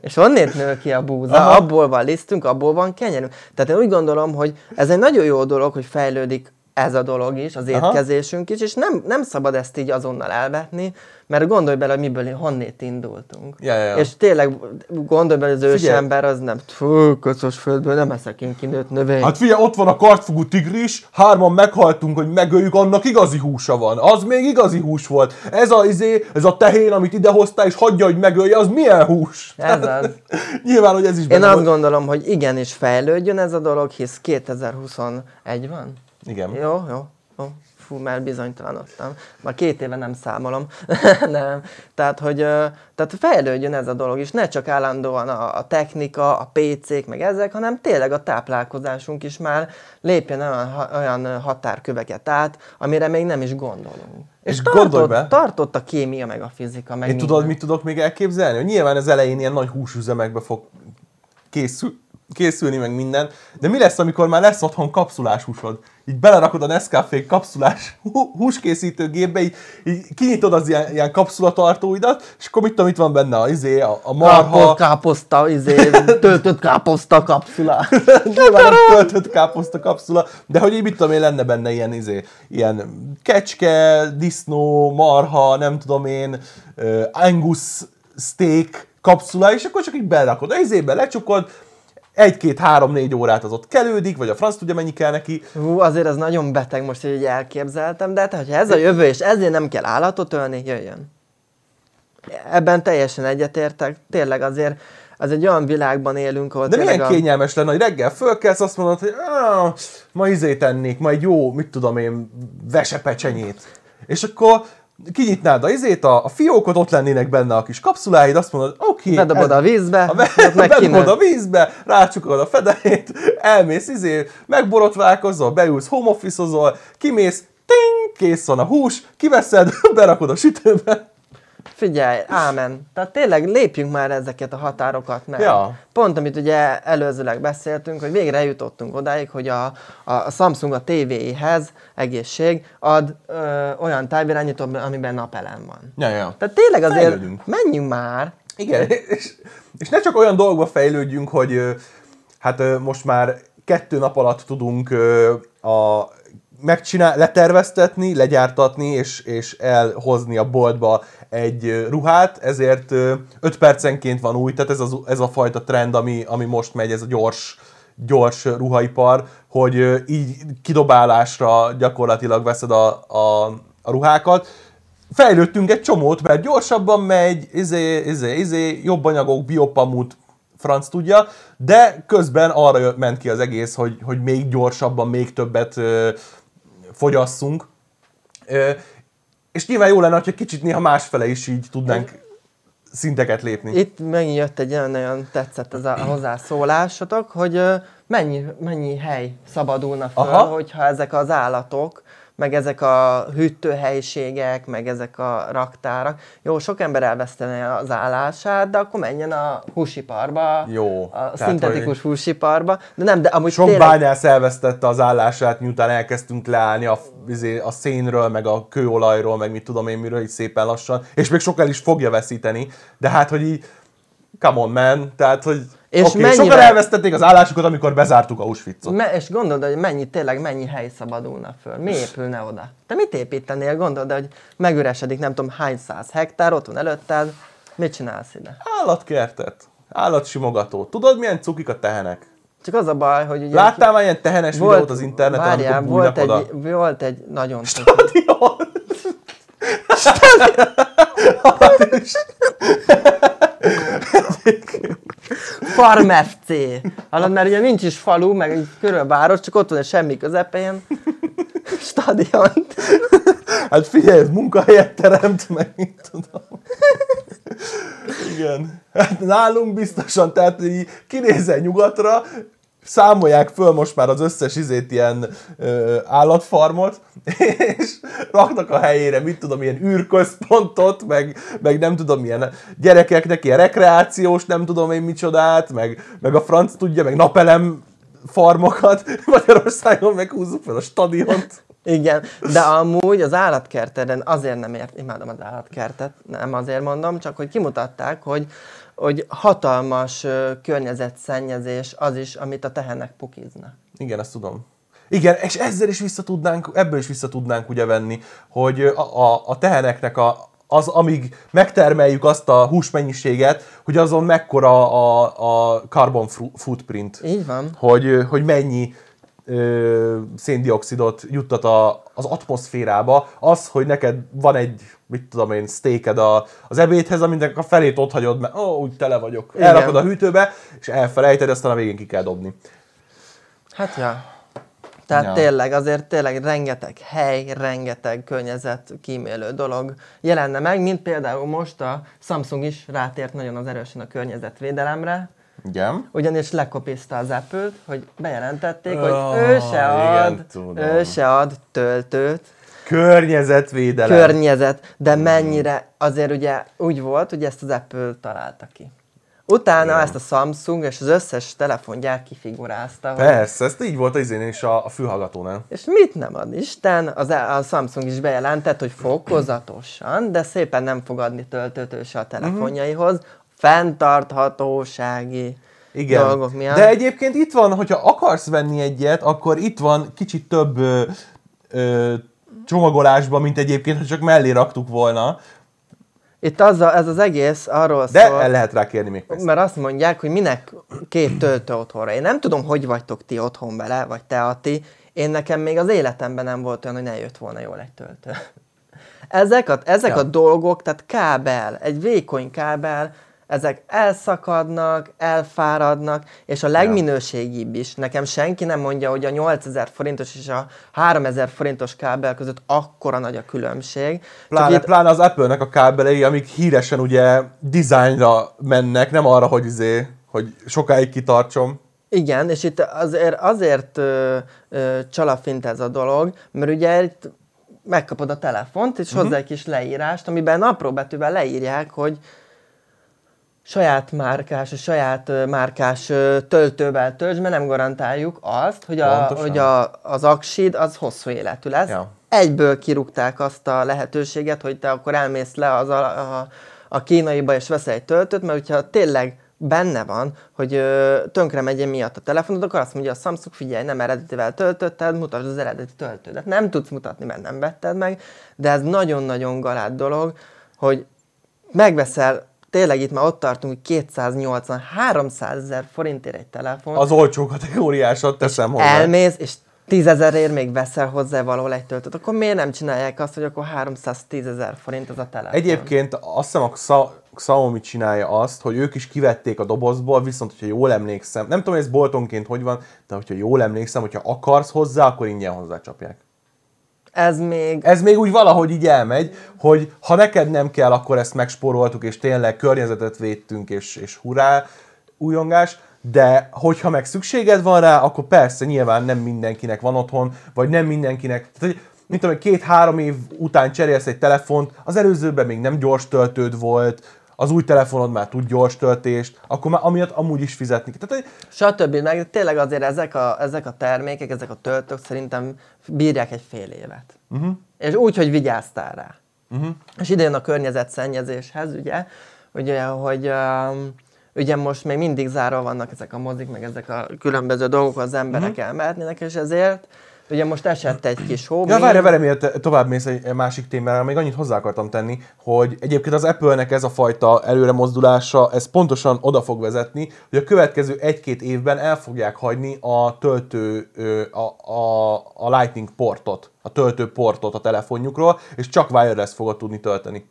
És onnét nő ki a búza, Aha. abból van lisztünk, abból van kenyerünk. Tehát én úgy gondolom, hogy ez egy nagyon jó dolog, hogy fejlődik ez a dolog is, az Aha. étkezésünk is, és nem, nem szabad ezt így azonnal elvetni, mert gondolj bele, hogy miből honnét indultunk. Ja, ja, ja. És tényleg gondolj bele, az ősember az nem, fú, köszös földből nem eszek én kinőtt növény. Hát figyelj, ott van a kartfogú tigris, hárman meghaltunk, hogy megöljük, annak igazi húsa van. Az még igazi hús volt. Ez a izé, ez a tehén, amit idehoztál, és hagyja, hogy megölje, az milyen hús? Ez az. Nyilván, hogy ez is Én azt volt. gondolom, hogy igenis fejlődjön ez a dolog, hisz 2021 van. Igen. Jó, jó, jó. Fú, már bizonytalanodtam. Már két éve nem számolom. nem. Tehát, hogy tehát fejlődjön ez a dolog is. Ne csak állandóan a, a technika, a PC-k, meg ezek, hanem tényleg a táplálkozásunk is már lépjen olyan, olyan határköveket át, amire még nem is gondolunk. És gondolj be- tartott a kémia, meg a fizika, meg Én minden. tudod, mit tudok még elképzelni? Hogy nyilván az elején ilyen nagy húsüzemekbe fog készül, készülni, meg minden. De mi lesz, amikor már lesz otthon kapszulás húsod? Így belerakod a Nescafé kapszulás hú- húskészítőgépbe, így, így kinyitod az ilyen, ilyen kapszulatartóidat, és akkor mit tudom, itt van benne a, izé, a, a marha, Káposzta, káposzta, izé, töltött káposzta kapszula. Nyilván töltött káposzta kapszula, de hogy így mit tudom én, lenne benne ilyen, izé, ilyen kecske, disznó, marha, nem tudom én, uh, angus steak kapszula, és akkor csak így berakod a izébe, lecsukod, egy-két-három-négy órát az ott kelődik, vagy a franc tudja mennyi kell neki. Hú, azért ez nagyon beteg most, hogy elképzeltem, de hát, hogyha ez a jövő, és ezért nem kell állatot ölni, jöjjön. Ebben teljesen egyetértek. Tényleg azért az egy olyan világban élünk, ahol De milyen a... kényelmes lenne, hogy reggel fölkelsz, azt mondod, hogy "Á, ma izé tennék, ma egy jó, mit tudom én, vesepecsenyét. És akkor kinyitnád a izét, a, a fiókot, ott lennének benne a kis kapszuláid, azt mondod, oké. Okay, Bedobod a vízbe, a bedobod a vízbe, rácsukod a fedejét, elmész izé, megborotválkozol, beülsz, home office kimész, ting, kész van a hús, kiveszed, berakod a sütőbe. Figyelj, ámen. Tehát tényleg lépjünk már ezeket a határokat meg. Ja. Pont, amit ugye előzőleg beszéltünk, hogy végre eljutottunk odáig, hogy a, a, Samsung a tévéhez egészség ad ö, olyan távirányítót, amiben napelem van. Ja, ja. Tehát tényleg azért Fejlődünk. menjünk már. Igen, és, és ne csak olyan dolgokba fejlődjünk, hogy hát most már kettő nap alatt tudunk a megcsinál, leterveztetni, legyártatni és, és elhozni a boltba egy ruhát, ezért 5 percenként van új, tehát ez, az, ez a fajta trend, ami, ami most megy, ez a gyors, gyors ruhaipar, hogy így kidobálásra gyakorlatilag veszed a, a, a ruhákat, fejlődtünk egy csomót, mert gyorsabban megy, izé, izé, izé, jobb anyagok, biopamut, franc tudja, de közben arra ment ki az egész, hogy, hogy még gyorsabban, még többet fogyasszunk. És nyilván jó lenne, hogyha kicsit néha másfele is így tudnánk szinteket lépni. Itt megint jött egy olyan nagyon tetszett ez a hozzászólásotok, hogy mennyi, mennyi hely szabadulna föl, Aha. hogyha ezek az állatok, meg ezek a hűtőhelyiségek, meg ezek a raktárak. Jó, sok ember elvesztene az állását, de akkor menjen a húsiparba, Jó, a szintetikus húsiparba. De nem, de amúgy Sok tényleg... bányász elvesztette az állását, miután elkezdtünk leállni a, izé, a szénről, meg a kőolajról, meg mit tudom én miről, így szépen lassan, és még sokkal is fogja veszíteni, de hát, hogy így, come on man, tehát, hogy És okay, mennyivel- sokan elvesztették az állásukat, amikor bezártuk Auschwitzot. Me, és gondolod, hogy mennyi, tényleg mennyi hely szabadulna föl? Mi épülne oda? Te mit építenél? Gondolod, hogy megüresedik nem tudom hány száz hektár, ott van előtted, mit csinálsz ide? Állatkertet, állatsimogató. Tudod, milyen cukik a tehenek? Csak az a baj, hogy ugye... Láttál már ilyen tehenes videót az interneten, várjál, amikor volt egy, oda? volt egy nagyon Stadion! Farm FC. Hallod, mert ugye nincs is falu, meg egy körülváros, csak ott van egy semmi közepén. Stadion. Hát figyelj, munkahelyet teremt, meg mit tudom. Igen. Hát nálunk biztosan, tehát így kinézel nyugatra, számolják föl most már az összes izét ilyen ö, állatfarmot, és raknak a helyére, mit tudom, ilyen űrközpontot, meg, meg nem tudom, milyen gyerekeknek ilyen rekreációs, nem tudom én micsodát, meg, meg a franc tudja, meg napelem farmokat, Magyarországon meghúzzuk fel a stadiont. Igen, de amúgy az állatkerteden azért nem ért, imádom az állatkertet, nem azért mondom, csak hogy kimutatták, hogy, hogy hatalmas környezetszennyezés az is, amit a tehenek pukiznak. Igen, ezt tudom. Igen, és ezzel is vissza tudnánk, ebből is vissza tudnánk ugye venni, hogy a, a, a teheneknek a, az, amíg megtermeljük azt a húsmennyiséget, hogy azon mekkora a, a carbon footprint. Így van. Hogy, hogy mennyi széndiokszidot juttat a, az atmoszférába, az, hogy neked van egy, mit tudom én, steaked a, az ebédhez, aminek a felét ott hagyod, mert ó, úgy tele vagyok. Igen. Elrakod a hűtőbe, és elfelejted, aztán a végén ki kell dobni. Hát ja. Tehát ja. tényleg, azért tényleg rengeteg hely, rengeteg környezet kímélő dolog jelenne meg, mint például most a Samsung is rátért nagyon az erősen a környezetvédelemre, igen. Ugyanis lekopizta az apple hogy bejelentették, oh, hogy ő se ad, igen, ő se ad töltőt. Környezetvédelem. Környezet, de mennyire, azért ugye úgy volt, hogy ezt az Apple találta ki. Utána Igen. ezt a Samsung és az összes telefongyár kifigurázta. Persze, ezt így volt az izén is a, a fülhallgatónál. És mit nem ad Isten? Az, a Samsung is bejelentett, hogy fokozatosan, de szépen nem fog adni töltőt a mhm. telefonjaihoz, fenntarthatósági Igen. dolgok miatt. De egyébként itt van, hogyha akarsz venni egyet, akkor itt van kicsit több ö, ö, csomagolásban, mint egyébként, ha csak mellé raktuk volna. Itt az a, ez az egész arról De szól... el lehet rá kérni még persze. Mert azt mondják, hogy minek két töltő otthonra. Én nem tudom, hogy vagytok ti otthon vele, vagy te, Ati. Én nekem még az életemben nem volt olyan, hogy ne jött volna jól egy töltő. Ezek a, ezek ja. a dolgok, tehát kábel, egy vékony kábel, ezek elszakadnak, elfáradnak, és a legminőségibb is. Nekem senki nem mondja, hogy a 8000 forintos és a 3000 forintos kábel között akkora nagy a különbség. Pláne, itt... pláne az Apple-nek a kábelei, amik híresen ugye dizájnra mennek, nem arra, hogy izé, hogy sokáig kitartsom. Igen, és itt azért, azért ö, ö, csalafint ez a dolog, mert ugye itt megkapod a telefont, és uh-huh. hozzá egy kis leírást, amiben apró betűvel leírják, hogy saját márkás, a saját márkás töltővel töltsd, mert nem garantáljuk azt, hogy, a, hogy a, az aksid az hosszú életű lesz. Ja. Egyből kirúgták azt a lehetőséget, hogy te akkor elmész le az a, a, a kínaiba és veszel egy töltőt, mert hogyha tényleg benne van, hogy ö, tönkre megy miatt a telefonod, akkor azt mondja a Samsung, figyelj, nem eredetivel töltötted, mutasd az eredeti töltődet. Nem tudsz mutatni, mert nem vetted meg, de ez nagyon-nagyon galát dolog, hogy megveszel tényleg itt már ott tartunk, hogy 280-300 ezer forintért egy telefon. Az olcsó kategóriásat teszem hozzá. Elmész, és tízezerért még veszel hozzá valahol egy töltőt, akkor miért nem csinálják azt, hogy akkor 310 ezer forint az a telefon? Egyébként azt hiszem a Xiaomi csinálja azt, hogy ők is kivették a dobozból, viszont hogyha jól emlékszem, nem tudom, hogy ez boltonként hogy van, de hogyha jól emlékszem, hogyha akarsz hozzá, akkor ingyen hozzácsapják ez még... Ez még úgy valahogy így elmegy, hogy ha neked nem kell, akkor ezt megspóroltuk, és tényleg környezetet védtünk, és, és hurrá, újongás, de hogyha meg szükséged van rá, akkor persze nyilván nem mindenkinek van otthon, vagy nem mindenkinek, tehát hogy mint tudom, két-három év után cserélsz egy telefont, az előzőben még nem gyors töltőd volt, az új telefonod már tud gyors töltést, akkor már amiatt amúgy is fizetni. Tehát, Stb. Meg tényleg azért ezek a, ezek a termékek, ezek a töltők szerintem bírják egy fél évet. Uh-huh. És úgy, hogy vigyáztál rá. Uh-huh. És ide jön a környezetszennyezéshez, ugye, ugye hogy um, ugye most még mindig zárva vannak ezek a mozik, meg ezek a különböző dolgok, az emberek uh-huh. elmehetnének, és ezért Ugye most esett egy kis hó. Ja, várj, várj, miért tovább mész egy másik témára, még annyit hozzá akartam tenni, hogy egyébként az Apple-nek ez a fajta előre mozdulása, ez pontosan oda fog vezetni, hogy a következő egy-két évben el fogják hagyni a töltő, a, a, a Lightning portot, a töltő portot a telefonjukról, és csak wireless fogod tudni tölteni.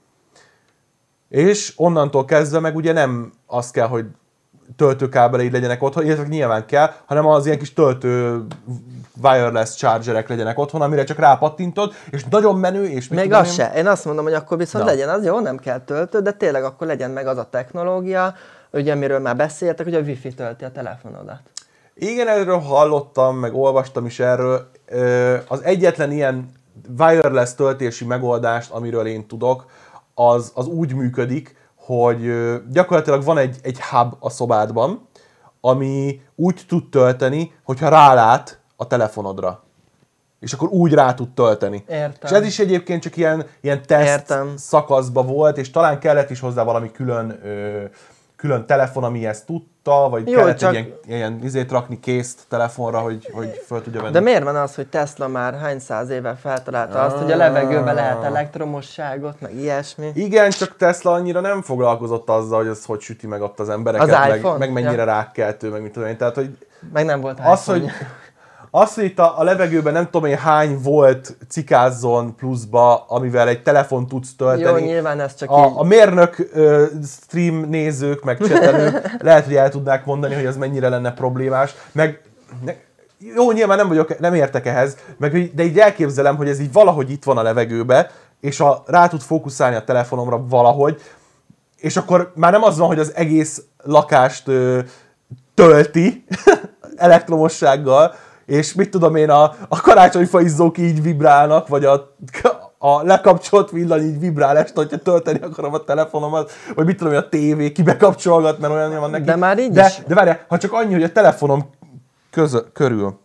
És onnantól kezdve meg ugye nem az kell, hogy töltőkábeleid legyenek otthon, illetve nyilván kell, hanem az ilyen kis töltő wireless chargerek legyenek otthon, amire csak rápattintod, és nagyon menő, és mit Még az én... se. Én azt mondom, hogy akkor viszont Na. legyen az, jó, nem kell töltő, de tényleg akkor legyen meg az a technológia, ugye amiről már beszéltek, hogy a wifi tölti a telefonodat. Igen, erről hallottam, meg olvastam is erről. Az egyetlen ilyen wireless töltési megoldást, amiről én tudok, az, az úgy működik, hogy gyakorlatilag van egy, egy hub a szobádban, ami úgy tud tölteni, hogyha rálát a telefonodra. És akkor úgy rá tud tölteni. Értem. És ez is egyébként csak ilyen, ilyen teszt Értem. szakaszba volt, és talán kellett is hozzá valami külön, ö, külön telefon, ami ezt tudta, vagy Jó, kellett csak- egy ilyen, ilyen izét rakni készt telefonra, hogy, hogy föl tudja venni. De miért van az, hogy Tesla már hány száz éve feltalálta azt, hogy a levegőben lehet elektromosságot, meg ilyesmi? Igen, csak Tesla annyira nem foglalkozott azzal, hogy ez hogy süti meg ott az embereket, Az meg, meg mennyire Ja. rákkeltő, meg mit tudom én. Tehát, hogy Meg nem volt az, hogy, az, hogy itt a, a levegőben nem tudom én hány volt cikázzon pluszba, amivel egy telefon tudsz Jó, tölteni. nyilván ez csak így... a, a mérnök ö, stream nézők, meg csetelők lehet, hogy el tudnák mondani, hogy az mennyire lenne problémás, meg ne, jó, nyilván nem vagyok, nem értek ehhez, meg, de így elképzelem, hogy ez így valahogy itt van a levegőbe, és a, rá tud fókuszálni a telefonomra valahogy, és akkor már nem az van, hogy az egész lakást ö, tölti elektromossággal, és mit tudom én, a, a karácsonyfa izzók így vibrálnak, vagy a, a lekapcsolt villany így vibrál este, hogyha tölteni akarom a telefonomat, vagy mit tudom én, a tévé kibekapcsolgat, mert olyan van neki. De már így de, is. De várjál, ha csak annyi, hogy a telefonom köz, körül.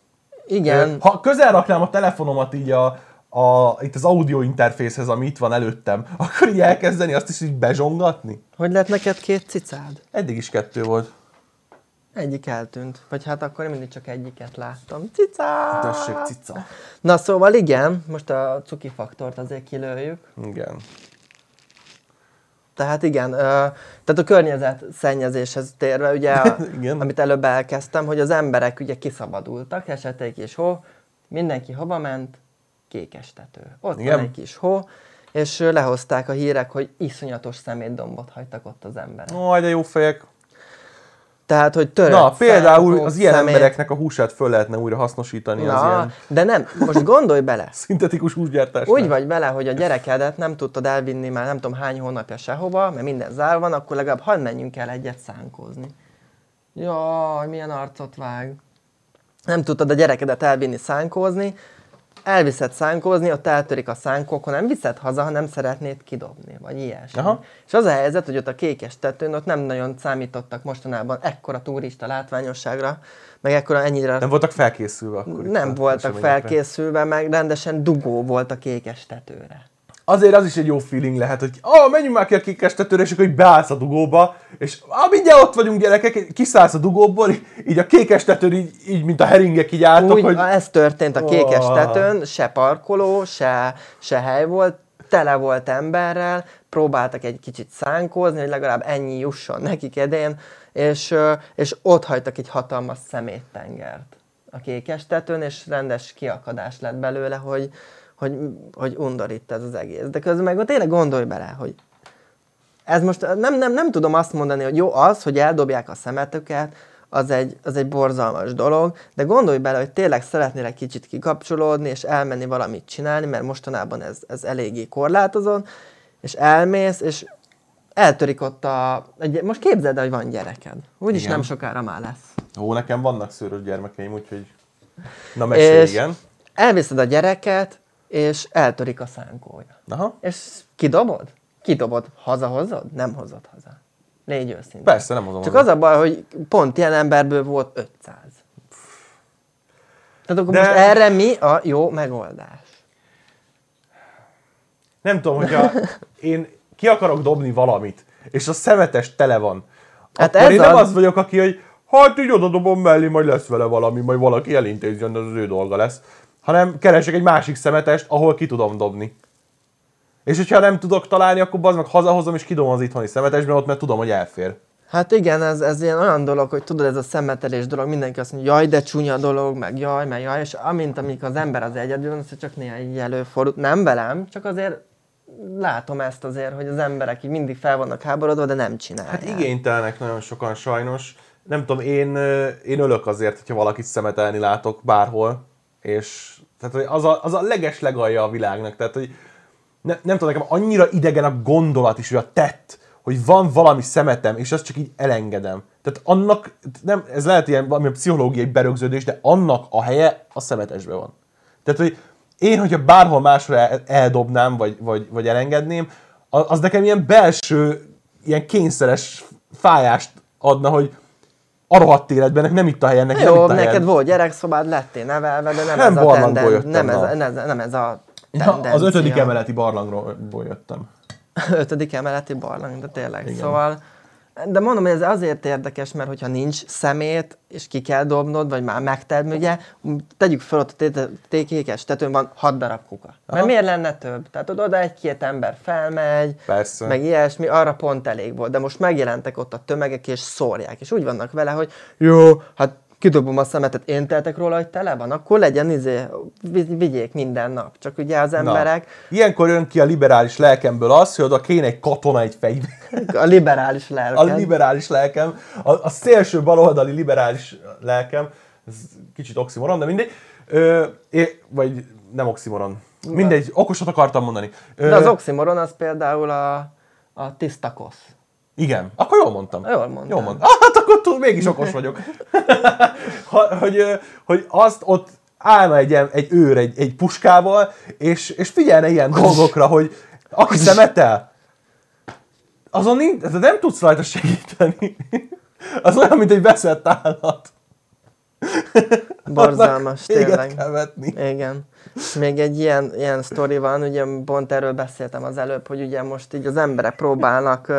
Igen, Ha közel raknám a telefonomat így a, a, itt az audio interfészhez, ami itt van előttem, akkor így elkezdeni azt is így bezsongatni? hogy lett neked két cicád? Eddig is kettő volt. Egyik eltűnt. Vagy hát akkor én mindig csak egyiket láttam. Cicá! Tessék, cica. Na szóval igen, most a cuki faktort azért kilőjük. Igen. Tehát igen, ö, tehát a környezet szennyezéshez térve, ugye, Igen. amit előbb elkezdtem, hogy az emberek ugye kiszabadultak, esett egy kis hó, mindenki hova ment? Kékestető. Ott Igen. van egy kis hó, és lehozták a hírek, hogy iszonyatos szemétdombot hagytak ott az emberek. Aj, de jó fejek. Tehát, hogy törött Na, például az ilyen szemét. embereknek a húsát föl lehetne újra hasznosítani az Na, ilyen de nem, most gondolj bele. szintetikus húsgyártásnál. Úgy vagy vele, hogy a gyerekedet nem tudtad elvinni már nem tudom hány hónapja sehova, mert minden zárva van, akkor legalább hadd menjünk el egyet szánkózni. Jaj, milyen arcot vág. Nem tudtad a gyerekedet elvinni szánkózni, elviszed szánkózni, ott eltörik a szánkó, akkor nem viszed haza, ha nem szeretnéd kidobni, vagy ilyesmi. Aha. És az a helyzet, hogy ott a kékes tetőn ott nem nagyon számítottak mostanában ekkora turista látványosságra, meg ekkora ennyire Nem voltak felkészülve akkor. nem voltak felkészülve, meg rendesen dugó volt a kékes tetőre. Azért az is egy jó feeling lehet, hogy ah, menjünk már ki a kékes tetőre, és akkor így beállsz a dugóba, és ah, mindjárt ott vagyunk gyerekek, kiszállsz a dugóból, így, a kékes tetőn így, így, mint a heringek így álltak, Úgy, hogy ez történt a kékes Oh. tetőn, se parkoló, se, se hely volt, tele volt emberrel, próbáltak egy kicsit szánkózni, hogy legalább ennyi jusson nekik edén, és, és ott hagytak egy hatalmas szeméttengert a kékes tetőn, és rendes kiakadás lett belőle, hogy, hogy, hogy undorít ez az egész. De közben meg tényleg gondolj bele, hogy ez most nem, nem, nem tudom azt mondani, hogy jó az, hogy eldobják a szemetüket, az egy, az egy borzalmas dolog, de gondolj bele, hogy tényleg szeretnél egy kicsit kikapcsolódni, és elmenni valamit csinálni, mert mostanában ez, ez eléggé korlátozott, és elmész, és eltörik ott a... Most képzeld el, hogy van gyereked. Úgyis Igen. nem sokára már lesz. ó, nekem vannak szőrös gyermekeim, úgyhogy na mesélj, igen. elviszed a gyereket, és eltörik a szánkója. Aha. És kidobod? Kidobod. Hazahozod? Nem hozod haza. Légy őszinte. Persze, nem hozom Csak haza. az a baj, hogy pont ilyen emberből volt 500. Tehát akkor De- most erre mi a jó megoldás? Nem tudom, hogyha én ki akarok dobni valamit, és a szemetes tele van, Hát akkor ez én nem az- az vagyok, aki, hogy hát így oda dobom mellé, majd lesz vele valami, majd valaki elintézi, az ő dolga lesz. Hanem keresek egy másik szemetest, ahol ki tudom dobni. És hogyha nem tudok találni, akkor az meg hazahozom, és kidobom az itthoni szemetesbe, ott mert tudom, hogy elfér. Hát igen, ez, ez ilyen olyan dolog, hogy tudod, ez a szemetelés dolog, mindenki azt mondja, jaj, de csúnya dolog, meg jaj, meg jaj, és amint amikor az ember az egyedül, az csak néha így előfordul. Nem velem, csak azért látom ezt azért, hogy az emberek így mindig fel vannak háborodva, de nem csinálják. Hát igénytelnek nagyon sokan sajnos. Nem tudom, én, én ölök azért, hogyha valakit szemetelni látok bárhol, és tehát hogy az a, az a leges legalja a világnak. Tehát, hogy ne, nem tudom, nekem annyira idegen a gondolat is, hogy a tett, hogy van valami szemetem, és azt csak így elengedem. Tehát annak, nem, ez lehet ilyen valami pszichológiai berögződés, de annak a helye a szemetesben van. Tehát, hogy én, hogyha bárhol el, eldobnám, vagy, vagy, vagy elengedném, az nekem ilyen belső, ilyen kényszeres fájást adna, hogy a rohadt életben, nem itt a helyen, neki nem Jó, itt a helyen. neked volt gyerekszobád, lettél nevelve, de nem, Nem ez a barlangból tenden, nem, ez, nem, ez, nem ez a Ja, tendencia. az ötödik emeleti barlangról jöttem. ötödik emeleti barlang, de tényleg. Igen. Szóval De mondom, hogy ez azért érdekes, mert hogyha nincs szemét, és ki kell dobnod, vagy már megted, ugye, tegyük fel ott a té- tékékes tetőn van hat darab kuka. Aha. Mert miért lenne több? Tehát oda egy-két ember felmegy, Persze. meg ilyesmi, arra pont elég volt. De most megjelentek ott a tömegek, és szórják. És úgy vannak vele, hogy jó, hát kidobom a szemetet, én teltek róla, hogy tele van, akkor legyen izé, vi- vigyék minden nap. Csak ugye az emberek, Na. Ilyenkor jön ki a liberális lelkemből az, hogy oda kéne egy katona egy fejbe. a liberális A lelked. liberális lelkem, a, a szélső baloldali liberális lelkem, ez kicsit oximoron, de mindegy, ö, é, vagy nem oximoron. Mindegy, okosat akartam mondani. Ö, De az oximoron az például a, a tiszta kosz. Igen, akkor jól mondtam. Jól mondtad. Jól mondtam. Ah, hát akkor tud, mégis okos vagyok. hogy, hogy azt ott állna egy, egy őr egy, egy puskával, és, és figyelne ilyen dolgokra, hogy aki szemetel, azon nincs, nem tudsz rajta segíteni. Az olyan, mint egy veszett állat. Borzalmas, tényleg. kell vetni. Igen. Még egy ilyen, ilyen sztori van, ugye pont erről beszéltem az előbb, hogy ugye most így az emberek próbálnak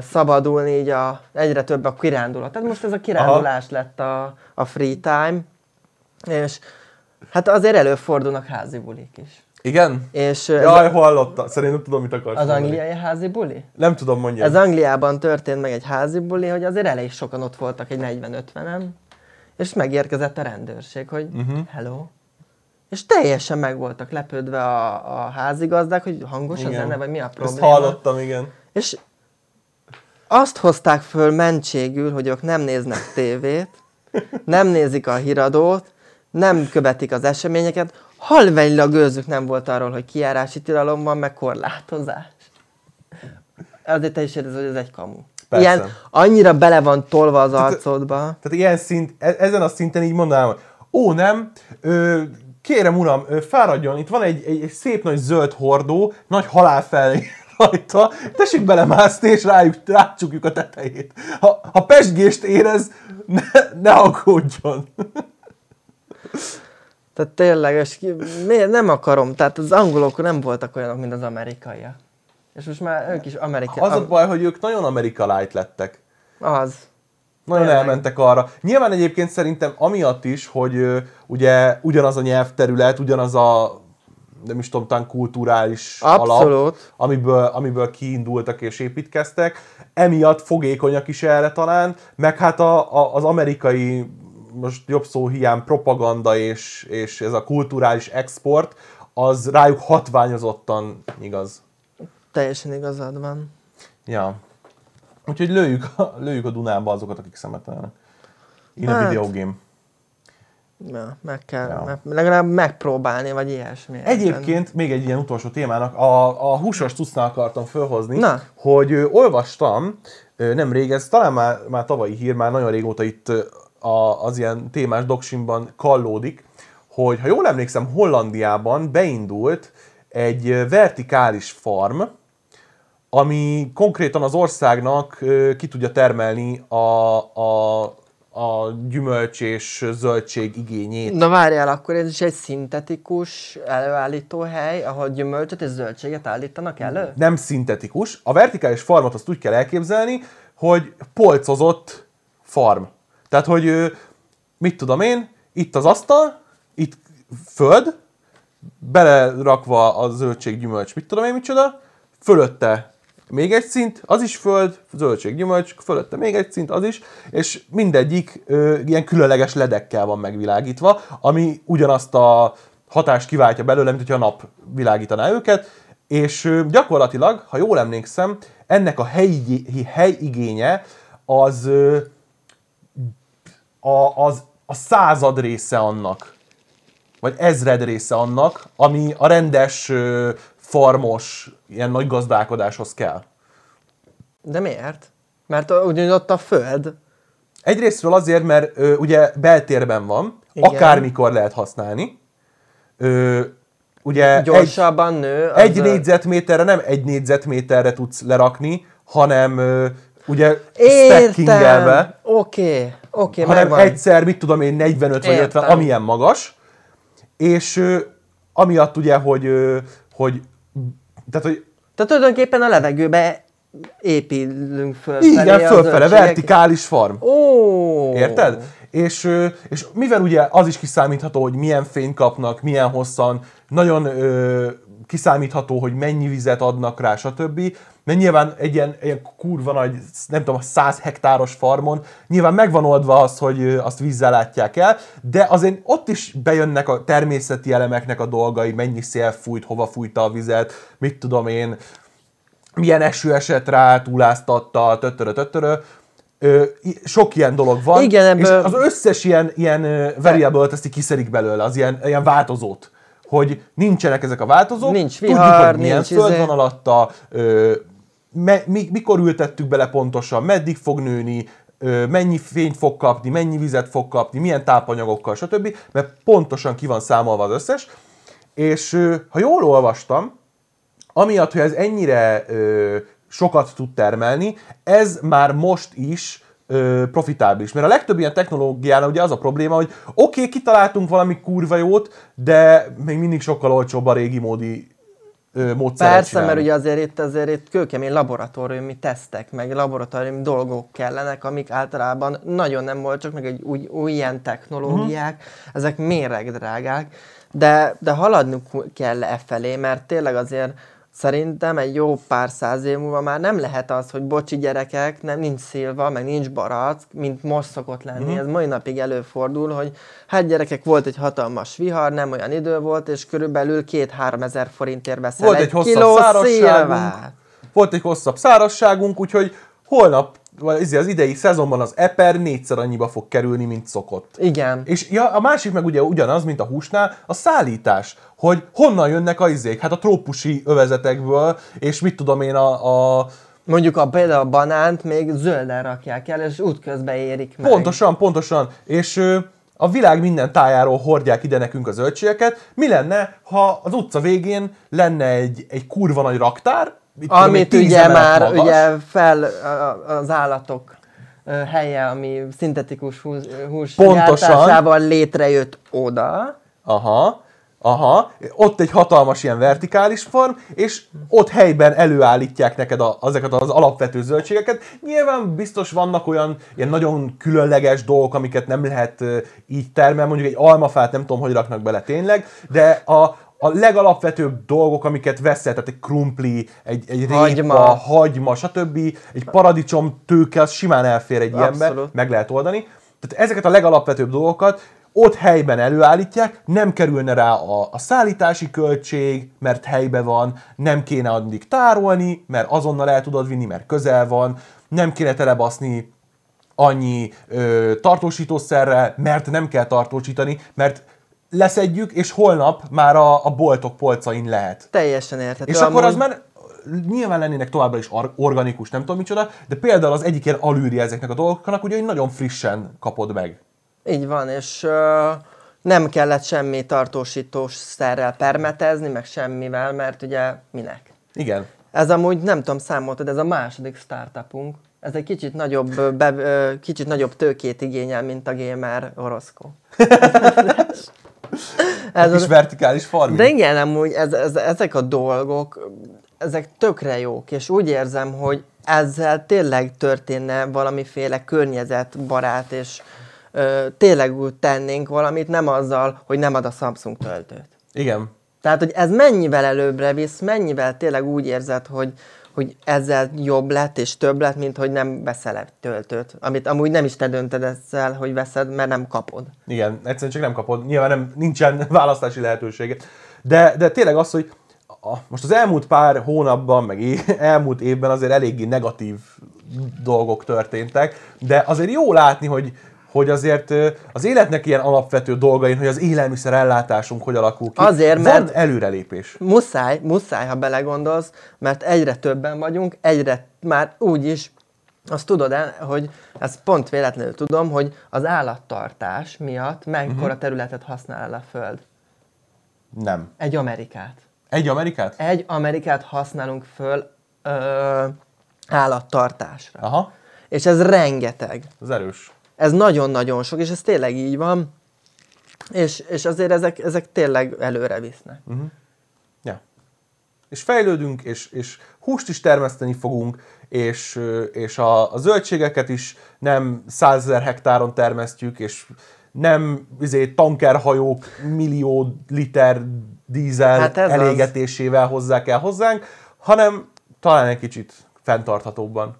szabadulni, így a, egyre több a kirándulat. Tehát most ez a kirándulás Aha. lett a, a free time, és hát azért előfordulnak házi bulik is. Igen? És ö, ez Jaj, hallottam. Szerintem tudom, mit akarsz az mondani. angliai házi buli? Nem tudom, mondja. Ez Angliában történt meg egy házi buli, hogy azért elég sokan ott voltak, egy 40-50-en, és megérkezett a rendőrség, hogy uh-huh. hello. És teljesen meg voltak lepődve a, a házigazdák, hogy hangos a zene, vagy mi a Ezt probléma. hallottam, igen. És azt hozták föl mentségül, hogy ők nem néznek tévét, nem nézik a híradót, nem követik az eseményeket, halványlag őzük nem volt arról, hogy kijárási tilalom van, meg korlátozás. Azért te is érzed, hogy ez egy kamu. Persze. Ilyen annyira bele van tolva az arcodba. Tehát ilyen szint, e- ezen a szinten így mondanám, hogy ó nem, ö, kérem uram, ö, fáradjon, itt van egy, egy, egy szép nagy zöld hordó, nagy halálfel rajta, tessék belemászni, és rájuk, rácsukjuk a tetejét. Ha, ha pesgést érez, ne, ne aggódjon. Tehát tényleg, és ki, miért nem akarom? Tehát az angolok nem voltak olyanok, mint az amerikaiak. És most már ők is amerikai. Az a baj, hogy ők nagyon Amerika light lettek. Az. Nagyon Tényleg. elmentek arra. Nyilván egyébként szerintem amiatt is, hogy ö, ugye ugyanaz a nyelvterület, ugyanaz a nem is tudom, talán kulturális alap, Abszolút. amiből, amiből kiindultak és építkeztek. Emiatt fogékonyak is erre talán, meg hát a, a, az amerikai, most jobb szó hiány, propaganda és, és ez a kulturális export, az rájuk hatványozottan igaz. Teljesen igazad van. Ja. Úgyhogy lőjük, a- lőjük a Dunába azokat, akik szemetelnek. In a Hát. video game. Ja, meg kell, Ja. meg, legalább megpróbálni, vagy ilyesmi. Egyébként még egy ilyen utolsó témának, a, a húsos tucnál akartam fölhozni, Na. hogy ö, olvastam ö, nemrég, ez talán már, már tavalyi hír, már nagyon régóta itt ö, a, az ilyen témás doksimban kallódik, hogy ha jól emlékszem, Hollandiában beindult egy vertikális farm, ami konkrétan az országnak ki tudja termelni a, a, a gyümölcs és zöldség igényét. Na várjál, akkor ez is egy szintetikus előállító hely, ahol gyümölcsöt és zöldséget állítanak elő? nem szintetikus. A vertikális farmot azt úgy kell elképzelni, hogy polcozott farm. Tehát, hogy mit tudom én, itt az asztal, itt föld, belerakva a zöldség, gyümölcs, mit tudom én, micsoda, fölötte még egy szint, az is föld, zöldség, gyümölcs, fölötte még egy szint, az is, és mindegyik ö, ilyen különleges ledekkel van megvilágítva, ami ugyanazt a hatást kiváltja belőle, mint hogyha a nap világítaná őket, és ö, gyakorlatilag, ha jól emlékszem, ennek a helyi, helyigénye az ö, a, az a század része annak, vagy ezred része annak, ami a rendes farmos, ilyen nagy gazdálkodáshoz kell. De miért? Mert ugyanúgy ott a föld. Egyrésztről azért, mert ö, ugye beltérben van, Igen. akármikor lehet használni. Ö, ugye egy, Gyorsabban nő. az, egy négyzetméterre nem egy négyzetméterre tudsz lerakni, hanem ö, ugye stackingelve, Értem! Oké, oké, hanem megvan. egyszer, mit tudom én, 45 vagy 50, Értem. amilyen magas, és ö, amiatt ugye, hogy, ö, hogy tehát, hogy Tehát tulajdonképpen a levegőbe épülünk fölfelé. Igen, a fölfele, vertikális farm. Ó! Érted? És, és mivel ugye az is kiszámítható, hogy milyen fényt kapnak, milyen hosszan, nagyon ö, kiszámítható, hogy mennyi vizet adnak rá, stb. Mert nyilván egy ilyen, ilyen kurva nagy, nem tudom, 100 hektáros farmon, nyilván megvan oldva az, hogy azt vízzel látják el, de azért ott is bejönnek a természeti elemeknek a dolgai, mennyi szél fújt, hova fújta a vizet, mit tudom én, milyen eső esett rá, túláztatta, töttörö, töttörö. Ö, i- sok ilyen dolog van, Igen, és ebből- az összes ilyen, ilyen variable-t ezt kiszedik belőle, az ilyen, ilyen változót, hogy nincsenek ezek a változók, Nincs tudjuk, vihar, hogy milyen nincs föld izé. van alatta, ö, me, mi, mikor ültettük bele pontosan, meddig fog nőni, mennyi fényt fog kapni, mennyi vizet fog kapni, milyen tápanyagokkal, stb. Mert pontosan ki van számolva az összes, és ha jól olvastam, amiatt, hogy ez ennyire ö, sokat tud termelni, ez már most is ö, profitábilis. Mert a legtöbb ilyen technológiánál ugye az a probléma, hogy oké, okay, kitaláltunk valami kurva jót, de még mindig sokkal olcsóbb a régi módi ö, módszeret Persze, csinálni. mert ugye azért itt, azért itt kőkemény laboratóriumi tesztek, meg laboratóriumi dolgok kellenek, amik általában nagyon nem volt, csak meg egy új, új ilyen technológiák, uh-huh. ezek méregdrágák, de, de haladnunk kell e felé, mert tényleg azért szerintem egy jó pár száz év múlva már nem lehet az, hogy bocsi gyerekek, nem nincs szilva, meg nincs barack, mint most szokott lenni. Uh-huh. Ez mai napig előfordul, hogy hát gyerekek, volt egy hatalmas vihar, nem olyan idő volt, és körülbelül két-három ezer forintért veszel Volt egy, egy hosszabb kiló szilvát. volt egy hosszabb szárazságunk, úgyhogy holnap, vagy izé az idei szezonban az eper négyszer annyiba fog kerülni, mint szokott. Igen. És ja, a másik meg ugye ugyanaz, mint a húsnál, a szállítás, hogy honnan jönnek a izék, hát a trópusi övezetekből, és mit tudom én a, a Mondjuk a, például a banánt még zölden rakják el, és útközben érik meg. Pontosan, pontosan. És a világ minden tájáról hordják ide nekünk a zöldségeket. Mi lenne, ha az utca végén lenne egy, egy kurva nagy raktár, mit tudom Amit tíz ugye már magas. ugye fel az állatok helye, ami szintetikus hús, hús Pontosan. létrejött oda. Aha, aha, ott egy hatalmas ilyen vertikális farm, és ott helyben előállítják neked a, ezeket az alapvető zöldségeket. Nyilván biztos vannak olyan ilyen nagyon különleges dolgok, amiket nem lehet így termelni, mondjuk egy almafát nem tudom, hogy raknak bele tényleg, de a, a legalapvetőbb dolgok, amiket veszel, tehát egy krumpli, egy, egy répa, Hagyma. hagyma, stb. Egy paradicsom tőke, az simán elfér egy ilyenbe, Abszolút. meg lehet oldani. Tehát ezeket a legalapvetőbb dolgokat ott helyben előállítják, nem kerülne rá a, a szállítási költség, mert helybe van, nem kéne addig tárolni, mert azonnal el tudod vinni, mert közel van, nem kéne telebaszni annyi ö, tartósítószerrel, mert nem kell tartósítani, mert leszedjük, és holnap már a, a boltok polcain lehet. Teljesen érthető. És akkor az Amúgy- már nyilván lennének továbbra is organikus, nem tudom micsoda, de például az egyik ilyen alűrje ezeknek a dolgoknak, ugye hogy nagyon frissen kapod meg. Így van, és ö, nem kellett semmi tartósítós szerrel permetezni, meg semmivel, mert ugye minek? Igen. Ez amúgy nem tudom, számoltad, ez a második startupunk. Ez egy kicsit nagyobb, be, kicsit nagyobb tőkét igényel, mint a gamer Orozco. Ez kis az, vertikális farming. de igen, amúgy ez, ez, ezek a dolgok, ezek tökre jók, és úgy érzem, hogy ezzel tényleg történne valamiféle környezetbarát, és ö, tényleg úgy tennénk valamit, nem azzal, hogy nem ad a Samsung töltőt. Igen. Tehát, hogy ez mennyivel előbbre visz, mennyivel tényleg úgy érzed, hogy, hogy ezzel jobb lett és több lett, mint hogy nem veszel egy töltőt. Amit amúgy nem is te dönted ezzel, hogy veszed, mert nem kapod. Igen, egyszerűen csak nem kapod. Nyilván nem, nincsen választási lehetősége. De, de tényleg az, hogy a, most az elmúlt pár hónapban, meg é, elmúlt évben azért eléggé negatív dolgok történtek, de azért jó látni, hogy, hogy azért az életnek ilyen alapvető dolgain, hogy az élelmiszer ellátásunk hogy alakul ki. Azért, van mert- előrelépés. Muszáj, muszáj, ha belegondolsz, mert egyre többen vagyunk, egyre már úgy is, azt tudod hogy ezt pont véletlenül tudom, hogy az állattartás miatt mekkora Mhm. területet használ el a Föld. Nem. Egy Amerikát. Egy Amerikát? Egy Amerikát használunk föl ö, állattartásra. Aha, És ez rengeteg. az erős. Ez nagyon-nagyon sok, és ez tényleg így van. És, és azért ezek, ezek tényleg előre visznek. Ja. és fejlődünk, és, és húst is termeszteni fogunk, és, és a, a zöldségeket is nem százezer hektáron termesztjük, és nem izé, tankerhajók millió liter dízel Hát ez az. elégetésével hozzák el hozzánk, hanem talán egy kicsit fenntarthatóbban.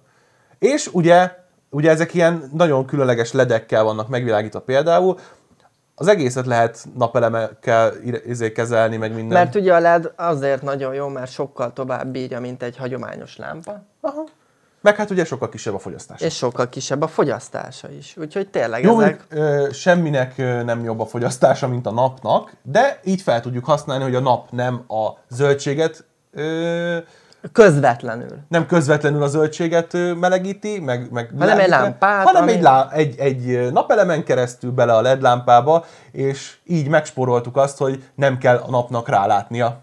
És ugye, ugye ezek ilyen nagyon különleges ledekkel vannak megvilágítva például, az egészet lehet napelemekkel izé kezelni, meg minden. Mert ugye a LED azért nagyon jó, mert sokkal tovább bírja, mint egy hagyományos lámpa, Aha. Meg hát ugye sokkal kisebb a fogyasztás. és sokkal kisebb a fogyasztása is. Úgyhogy tényleg Jó, ezek... ö, semminek nem jobb a fogyasztása, mint a napnak, de így fel tudjuk használni, hogy a nap nem a zöldséget, ö, Közvetlenül. nem közvetlenül a zöldséget melegíti, meg, meg egy világít le, lámpát, hanem ami- egy, lá, egy, egy napelemen keresztül bele a LED lámpába, és így megspóroltuk azt, hogy nem kell a napnak rálátnia.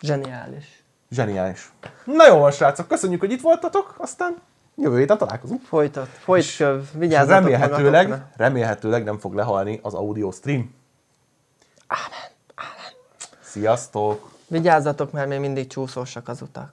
Zseniális. Zseniális. Na jó van, srácok, köszönjük, hogy itt voltatok, aztán jövő héten találkozunk. Folytat, folytköv, És vigyázzatok remélhetőleg, magatokra. remélhetőleg nem fog lehalni az audio stream. Amen. Amen. Sziasztok! Vigyázzatok, mert még mindig csúszósak az utak.